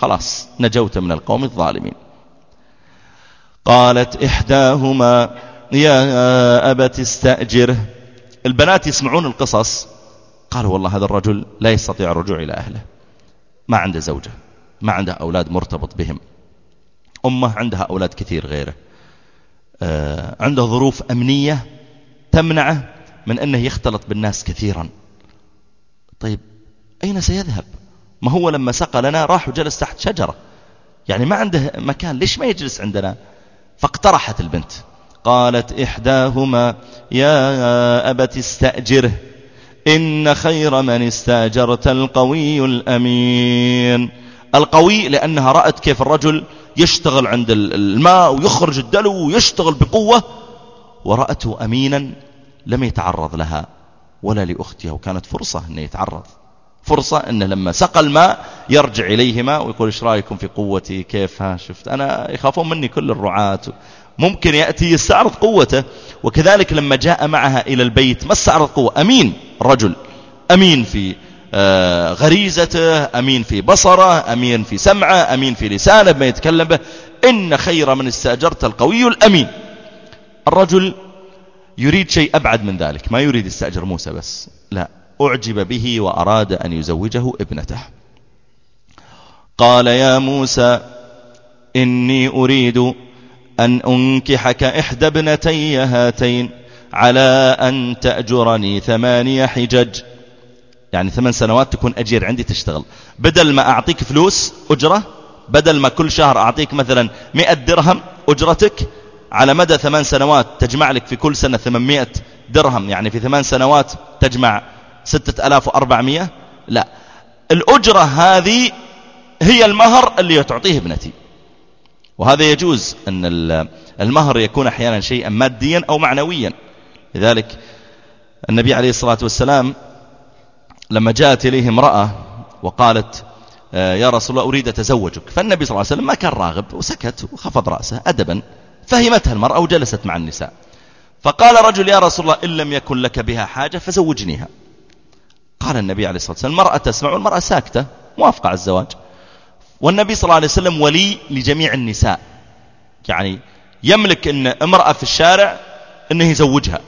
خلاص نجوت من القوم الظالمين. قالت إحداهما يا أبت استأجره. البنات يسمعون القصص. قالوا والله هذا الرجل لا يستطيع الرجوع إلى أهله. ما عنده زوجة ما عنده أولاد مرتبط بهم. أمه عندها أولاد كثير غيره. آه، عنده ظروف أمنية تمنعه من أنه يختلط بالناس كثيرا. طيب أين سيذهب؟ ما هو لما سقى لنا راح وجلس تحت شجرة. يعني ما عنده مكان ليش ما يجلس عندنا؟ فاقترحت البنت. قالت إحداهما يا أبت استأجره إن خير من استأجرت القوي الأمين. القوي لأنها رأت كيف الرجل يشتغل عند الماء ويخرج الدلو ويشتغل بقوة ورأته أمينا لم يتعرض لها ولا لأختها وكانت فرصة أنه يتعرض. فرصة أنه لما سقى الماء يرجع إليهما ويقول إيش رأيكم في قوتي؟ كيف؟ ها شفت. أنا يخافون مني كل الرعاة. ممكن يأتي يستعرض قوته. وكذلك لما جاء معها إلى البيت ما استعرض قوة. أمين رجل. أمين في آه، غريزته أمين في بصره أمين في سمعه أمين في لسانه ما يتكلم به. إن خير من استأجرت القوي الأمين. الرجل يريد شيء أبعد من ذلك. ما يريد يستأجر موسى بس. لا. أعجب به وأراد أن يزوجه ابنته. قال يا موسى إني أريد أن أنكحك إحدى ابنتي هاتين على أن تأجرني ثمانية حجج. يعني ثمان سنوات تكون أجير عندي تشتغل. بدل ما أعطيك فلوس أجرة بدل ما كل شهر أعطيك مثلا مئة درهم أجرتك على مدى ثمان سنوات تجمع لك في كل سنة ثمانمائة درهم. يعني في ثمان سنوات تجمع ستة ألاف وأربعمائة لا. الأجرة هذه هي المهر اللي تعطيه ابنتي. وهذا يجوز أن المهر يكون أحيانا شيئا ماديا أو معنويا. لذلك النبي عليه الصلاة والسلام لما جاءت إليه امرأة وقالت آه، يا رسول الله أريد أتزوجك. فالنبي صلى الله عليه وسلم ما كان راغب وسكت وخفض رأسه أدبا. فهمتها المرأة وجلست مع النساء. فقال رجل يا رسول الله إن لم يكن لك بها حاجة فزوجنيها. قال النبي عليه الصلاة والسلام المرأة تسمع والمرأة ساكتة موافقة على الزواج. والنبي صلى الله عليه وسلم ولي لجميع النساء. يعني يملك أن امرأة في الشارع أنه يزوجها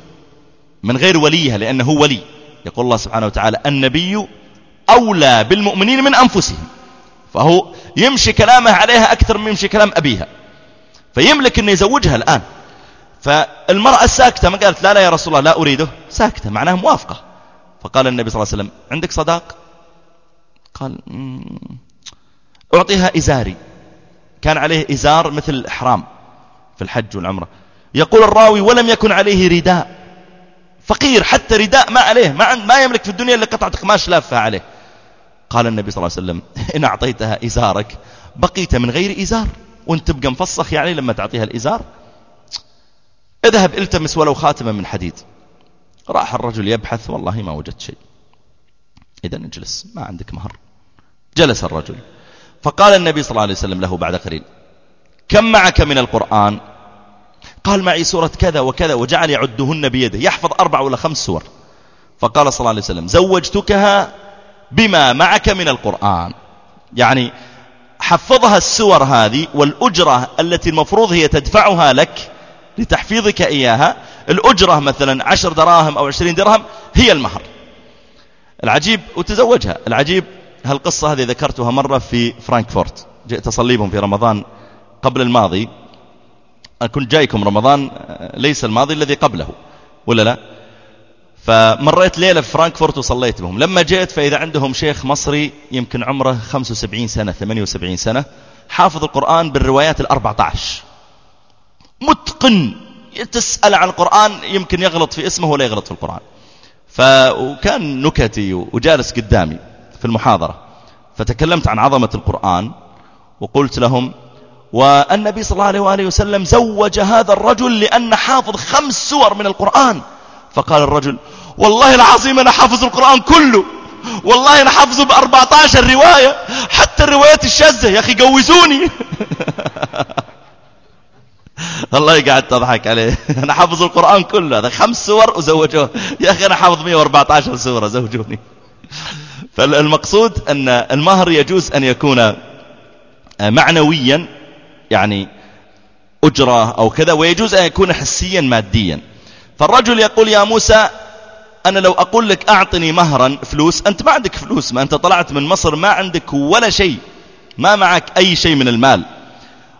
من غير وليها لأنه ولي. يقول الله سبحانه وتعالى النبي أولى بالمؤمنين من أنفسهم. فهو يمشي كلامه عليها أكثر من يمشي كلام أبيها. فيملك أنه يزوجها الآن. فالمرأة الساكتة ما قالت لا لا يا رسول الله لا أريده. ساكتة معناها موافقة. فقال النبي صلى الله عليه وسلم عندك صداق؟ قال أعطيها إزاري. كان عليه إزار مثل الإحرام في الحج والعمرة. يقول الراوي ولم يكن عليه رداء. فقير حتى رداء ما عليه ما, ما يملك في الدنيا إلا قطعة قماش لافة عليه. قال النبي صلى الله عليه وسلم إن أعطيتها إزارك بقيت من غير إزار وأنت تبقى مفصخ يعني لما تعطيها الإزار. اذهب التمس ولو خاتمة من حديد. راح الرجل يبحث والله ما وجدت شيء. إذا اجلس ما عندك مهر. جلس الرجل. فقال النبي صلى الله عليه وسلم له بعد قليل كم معك من القرآن؟ قال معي سورة كذا وكذا وجعل يعدهن بيده. يحفظ أربع ولا خمس سور. فقال صلى الله عليه وسلم زوجتكها بما معك من القرآن. يعني حفظها السور هذه والأجرة التي المفروض هي تدفعها لك لتحفيظك إياها الأجرة مثلا عشر دراهم أو عشرين درهم هي المهر. العجيب وتزوجها. العجيب هالقصة هذه ذكرتها مرة في فرانكفورت. جئت أصلي بهم في رمضان قبل الماضي. كنت جايكم رمضان ليس الماضي الذي قبله ولا لا؟ فمريت ليلة في فرانكفورت وصليت بهم. لما جيت فإذا عندهم شيخ مصري يمكن عمره 75 سنة 78 سنة حافظ القرآن بالروايات الأربعة عشر. متقن. تسأل عن القرآن يمكن يغلط في اسمه ولا يغلط في القرآن. فكان نكتي وجالس قدامي في المحاضرة فتكلمت عن عظمة القرآن وقلت لهم والنبي صلى الله عليه وآله وسلم زوج هذا الرجل لأن حافظ خمس سور من القرآن. فقال الرجل والله العظيم أنا حافظ القرآن كله والله أنا حافظه بأربعة عشر رواية حتى الروايات الشاذة يا أخي جوزوني الله قاعد تضحك عليه. أنا حافظ القرآن كله. هذا خمس سور وزوجوه. يا أخي أنا حافظ 114 سورة زوجوني. فالمقصود أن المهر يجوز أن يكون معنويا يعني أجرة أو كذا ويجوز أن يكون حسيا ماديا. فالرجل يقول يا موسى أنا لو أقول لك أعطني مهرا فلوس أنت ما عندك فلوس ما أنت طلعت من مصر ما عندك ولا شيء ما معك أي شيء من المال.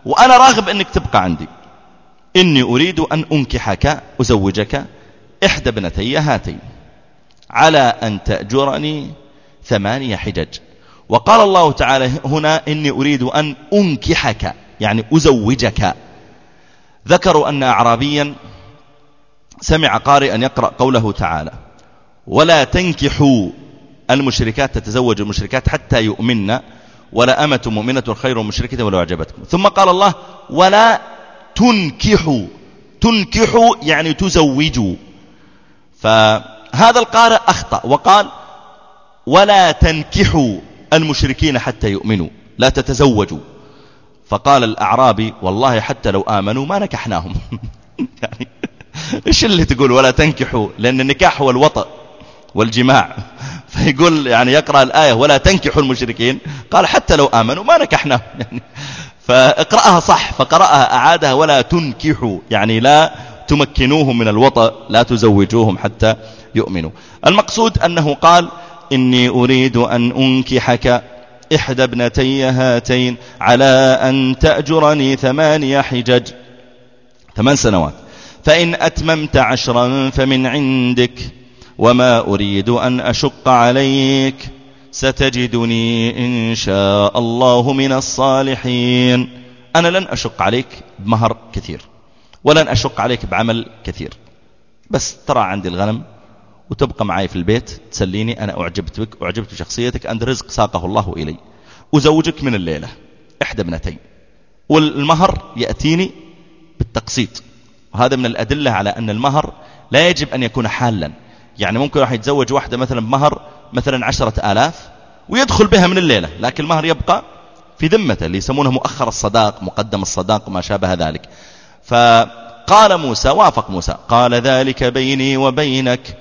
وأنا راغب أنك تبقى عندي. إني أريد أن أنكحك أزوجك إحدى ابنتي هاتين على أن تأجرني ثمانية حجج. وقال الله تعالى هنا إني أريد أن أنكحك يعني أزوجك. ذكروا أن أعرابيا سمع قارئا يقرأ قوله تعالى ولا تنكحوا المشركات تتزوج المشركات حتى يؤمن ولا أمة مؤمنة خير مشركة ولو أعجبتكم. ثم قال الله ولا تنكحوا تنكحوا يعني تزوجوا فهذا القارئ أخطأ وقال ولا تنكحوا المشركين حتى يؤمنوا لا تتزوجوا. فقال الأعرابي والله حتى لو آمنوا ما نكحناهم. يعني إيش اللي تقول ولا تنكحوا؟ لأن النكاح هو الوطأ والجماع. فيقول يعني يقرأ الآية ولا تنكحوا المشركين. قال حتى لو آمنوا ما نكحناهم. يعني فاقرأها صح فقرأها أعادها ولا تنكحوا. يعني لا تمكنوهم من الوطأ لا تزوجوهم حتى يؤمنوا. المقصود أنه قال إني أريد أن أنكحك إحدى ابنتي هاتين على أن تأجرني ثمانية حجج ثمان سنوات. فإن أتممت عشرا فمن عندك وما أريد أن أشق عليك. ستجدني إن شاء الله من الصالحين. أنا لن أشق عليك بمهر كثير ولن أشق عليك بعمل كثير. بس ترى عندي الغنم وتبقى معي في البيت تسليني أنا أعجبت بك أعجبت بشخصيتك أنت رزق ساقه الله إلي. أزوجك من الليلة إحدى ابنتين. والمهر يأتيني بالتقسيط. وهذا من الأدلة على أن المهر لا يجب أن يكون حالا. يعني ممكن واحد يتزوج واحدة مثلا بمهر مثلا عشرة آلاف ويدخل بها من الليلة لكن المهر يبقى في ذمته اللي يسمونه مؤخر الصداق مقدم الصداق وما شابه ذلك. فقال موسى وافق موسى قال ذلك بيني وبينك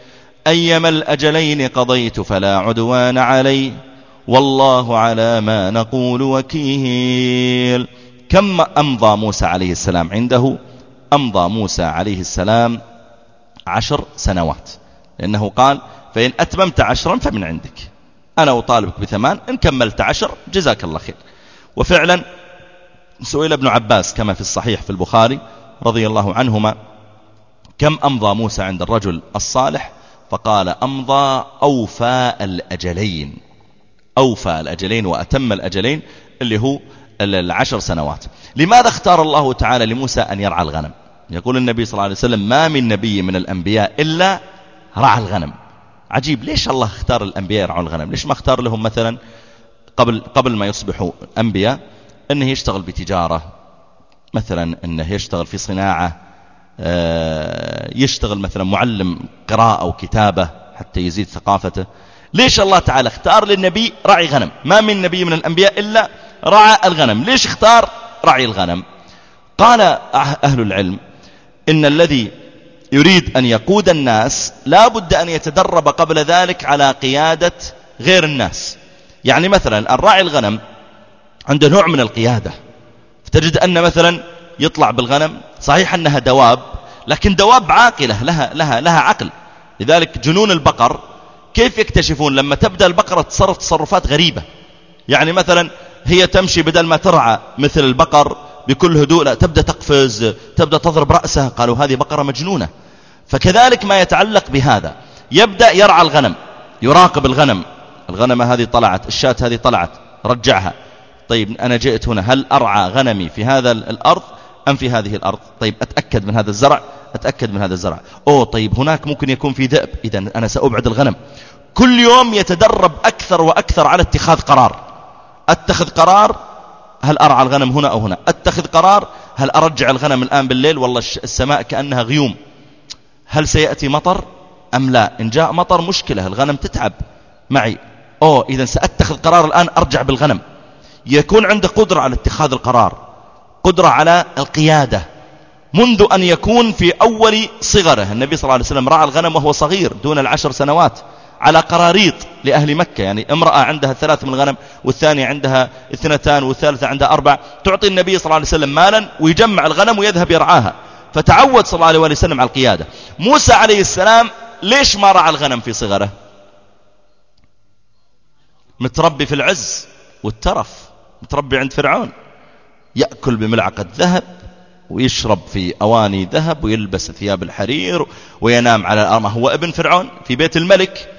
أيما الأجلين قضيت فلا عدوان علي والله على ما نقول وكيل. كم أمضى موسى عليه السلام عنده؟ أمضى موسى عليه السلام عشر سنوات. لأنه قال فإن أتممت عشرا فمن عندك. أنا أطالبك بثمان إن كملت عشر جزاك الله خير. وفعلا سئل ابن عباس كما في الصحيح في البخاري رضي الله عنهما كم أمضى موسى عند الرجل الصالح؟ فقال أمضى أوفى الأجلين. أوفى الأجلين وأتم الأجلين اللي هو العشر سنوات. لماذا اختار الله تعالى لموسى أن يرعى الغنم؟ يقول النبي صلى الله عليه وسلم ما من نبي من الأنبياء إلا رعى الغنم. عجيب ليش الله اختار الأنبياء يرعون الغنم؟ ليش ما اختار لهم مثلا قبل, قبل ما يصبحوا أنبياء أنه يشتغل بتجارة؟ مثلا أنه يشتغل في صناعة آه، يشتغل مثلا معلم قراءة أو كتابة حتى يزيد ثقافته. ليش الله تعالى اختار للنبي رعي غنم؟ ما من نبي من الأنبياء إلا رعى الغنم. ليش اختار رعي الغنم؟ قال أهل العلم إن الذي يريد أن يقود الناس لا بد أن يتدرب قبل ذلك على قيادة غير الناس. يعني مثلا الراعي الغنم عنده نوع من القيادة. فتجد أن مثلا يطلع بالغنم صحيح أنها دواب لكن دواب عاقلة لها, لها, لها عقل. لذلك جنون البقر كيف يكتشفون؟ لما تبدأ البقرة تصرف تصرفات غريبة. يعني مثلا هي تمشي بدل ما ترعى مثل البقر بكل هدوء لا تبدأ تقفز تبدأ تضرب رأسها قالوا هذه بقرة مجنونة. فكذلك ما يتعلق بهذا يبدأ يرعى الغنم يراقب الغنم. الغنمة هذه طلعت الشاة هذه طلعت رجعها. طيب أنا جئت هنا هل أرعى غنمي في هذا الأرض أم في هذه الأرض؟ طيب أتأكد من هذا الزرع؟ أتأكد من هذا الزرع. أوه طيب هناك ممكن يكون في ذئب إذا أنا سأبعد الغنم. كل يوم يتدرب أكثر وأكثر على اتخاذ قرار. أتخذ قرار هل أرعى الغنم هنا أو هنا؟ أتخذ قرار؟ هل أرجع الغنم الآن بالليل؟ والله السماء كأنها غيوم. هل سيأتي مطر؟ أم لا؟ إن جاء مطر مشكلة الغنم تتعب. معي. أوه إذا سأتخذ قرار الآن أرجع بالغنم. يكون عنده قدرة على اتخاذ القرار. قدرة على القيادة. منذ أن يكون في أول صغره النبي صلى الله عليه وسلم رعى الغنم وهو صغير دون العشر سنوات. على قراريط لأهل مكة. يعني امرأة عندها ثلاث من الغنم والثانية عندها اثنتان والثالثة عندها أربع. تعطي النبي صلى الله عليه وسلم مالا ويجمع الغنم ويذهب يرعاها. فتعود صلى الله عليه وسلم على القيادة. موسى عليه السلام ليش ما رعى الغنم في صغره؟ متربي في العز والترف متربي عند فرعون. يأكل بملعقة ذهب ويشرب في أواني ذهب ويلبس ثياب الحرير وينام على الأرض هو ابن فرعون في بيت الملك.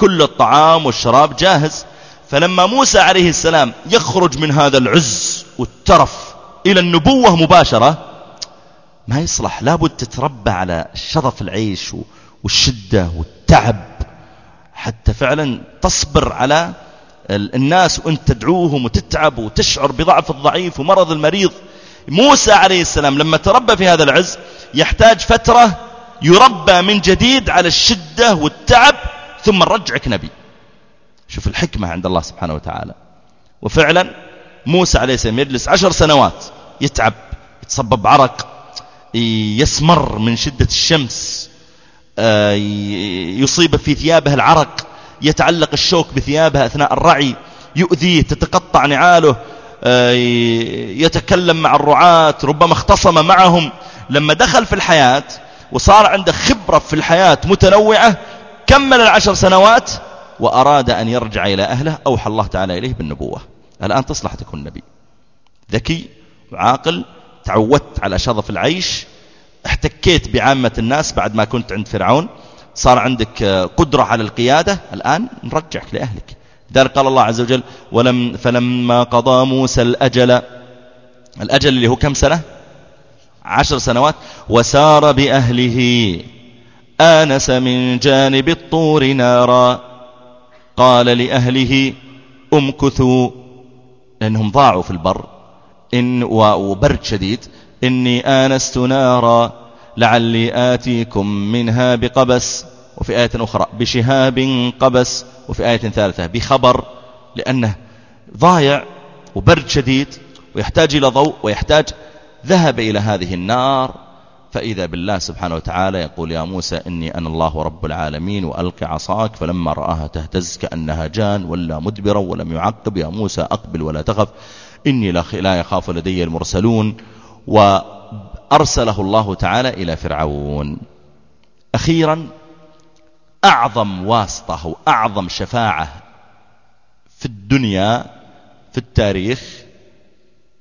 كل الطعام والشراب جاهز. فلما موسى عليه السلام يخرج من هذا العز والترف إلى النبوة مباشرة ما يصلح. لابد تتربى على شظف العيش والشدة والتعب. حتى فعلا تصبر على الناس وانت تدعوهم وتتعب وتشعر بضعف الضعيف ومرض المريض. موسى عليه السلام لما تربى في هذا العز يحتاج فترة يربى من جديد على الشدة والتعب ثم نرجعك نبي. شوف الحكمة عند الله سبحانه وتعالى. وفعلا موسى عليه السلام يجلس عشر سنوات يتعب يتصبب عرق يسمر من شدة الشمس يصيب في ثيابه العرق يتعلق الشوك بثيابه أثناء الرعي يؤذيه تتقطع نعاله يتكلم مع الرعاة ربما اختصم معهم. لما دخل في الحياة وصار عنده خبرة في الحياة متنوعة كمل العشر سنوات وأراد أن يرجع إلى أهله أوحى الله تعالى إليه بالنبوة. الآن تصلح تكون نبي. ذكي وعاقل تعودت على شظف العيش احتكيت بعامة الناس بعد ما كنت عند فرعون. صار عندك قدرة على القيادة. الآن نرجعك لأهلك. ذلك قال الله عز وجل ولم فلما قضى موسى الأجل الأجل اللي هو كم سنة؟ عشر سنوات. وسار بأهله آنس من جانب الطور نارا. قال لأهله امكثوا لأنهم ضاعوا في البر. إن وبرد شديد. إني آنست نارا لعلي آتيكم منها بقبس. وفي آية أخرى بشهاب قبس. وفي آية ثالثة بخبر. لأنه ضايع وبرد شديد ويحتاج إلى ضوء ويحتاج ذهب إلى هذه النار. فإذا بالله سبحانه وتعالى يقول يا موسى إني أنا الله رب العالمين وألق عصاك فلما رآها تهتز كأنها جان ولا مدبرا ولم يعقب يا موسى أقبل ولا تخف إني لا يخاف لدي المرسلون وأرسله الله تعالى إلى فرعون. أخيرا أعظم واسطة وأعظم شفاعة في الدنيا في التاريخ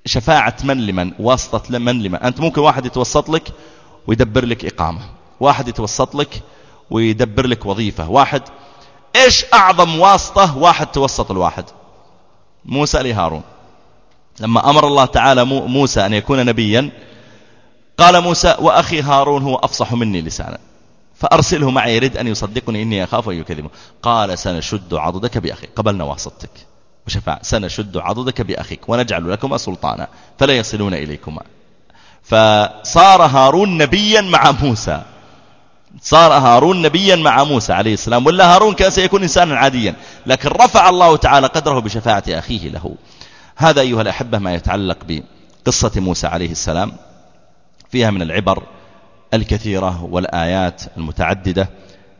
شفاعة من لمن؟ واسطة من لمن؟ أنت ممكن واحد يتوسط لك ويدبر لك إقامة. واحد يتوسط لك ويدبر لك وظيفة. واحد إيش أعظم واسطة واحد توسط الواحد؟ موسى لهارون لما أمر الله تعالى موسى أن يكون نبيا قال موسى وأخي هارون هو أفصح مني لسانا. فأرسله معي يريد أن يصدقني إني أخاف أن يكذبه. قال سنشد عضدك بأخيك. قبلنا واسطتك وشفاء سنشد عضدك بأخيك ونجعل لكما سلطانا فلا يصلون إليكما. فصار هارون نبيا مع موسى. صار هارون نبيا مع موسى عليه السلام ولا هارون كان سيكون إنسانا عاديا لكن رفع الله تعالى قدره بشفاعة أخيه له. هذا أيها الأحبة ما يتعلق بقصة موسى عليه السلام فيها من العبر الكثيرة والآيات المتعددة.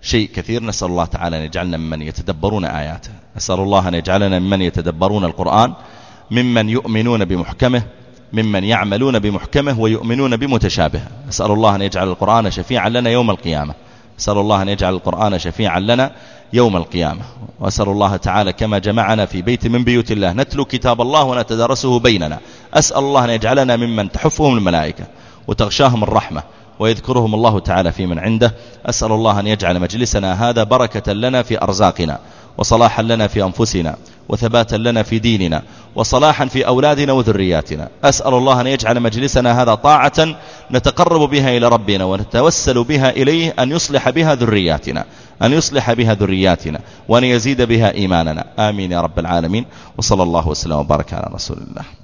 شيء كثير نسأل الله تعالى أن يجعلنا ممن يتدبرون آياته. نسأل الله أن يجعلنا ممن يتدبرون القرآن ممن يؤمنون بمحكمه ممن يعملون بمحكمه ويؤمنون بمتشابه نسأل الله أن يجعل القرآن شفيعا لنا يوم القيامة. نسأل الله أن يجعل القرآن شفيعا لنا يوم القيامة. وأسأل الله تعالى كما جمعنا في بيت من بيوت الله نتلو كتاب الله ونتدارسه بيننا. أسأل الله أن يجعلنا ممن تحفهم الملائكة وتغشاهم الرحمة ويذكرهم الله تعالى في من عنده. أسأل الله أن يجعل مجلسنا هذا بركة لنا في أرزاقنا. وصلاحا لنا في أنفسنا وثباتا لنا في ديننا وصلاحا في أولادنا وذرياتنا. أسأل الله أن يجعل مجلسنا هذا طاعة نتقرب بها إلى ربنا ونتوسل بها إليه أن يصلح بها ذرياتنا أن يصلح بها ذرياتنا وأن يزيد بها إيماننا. آمين يا رب العالمين. وصلى الله وسلم وبارك على رسول الله.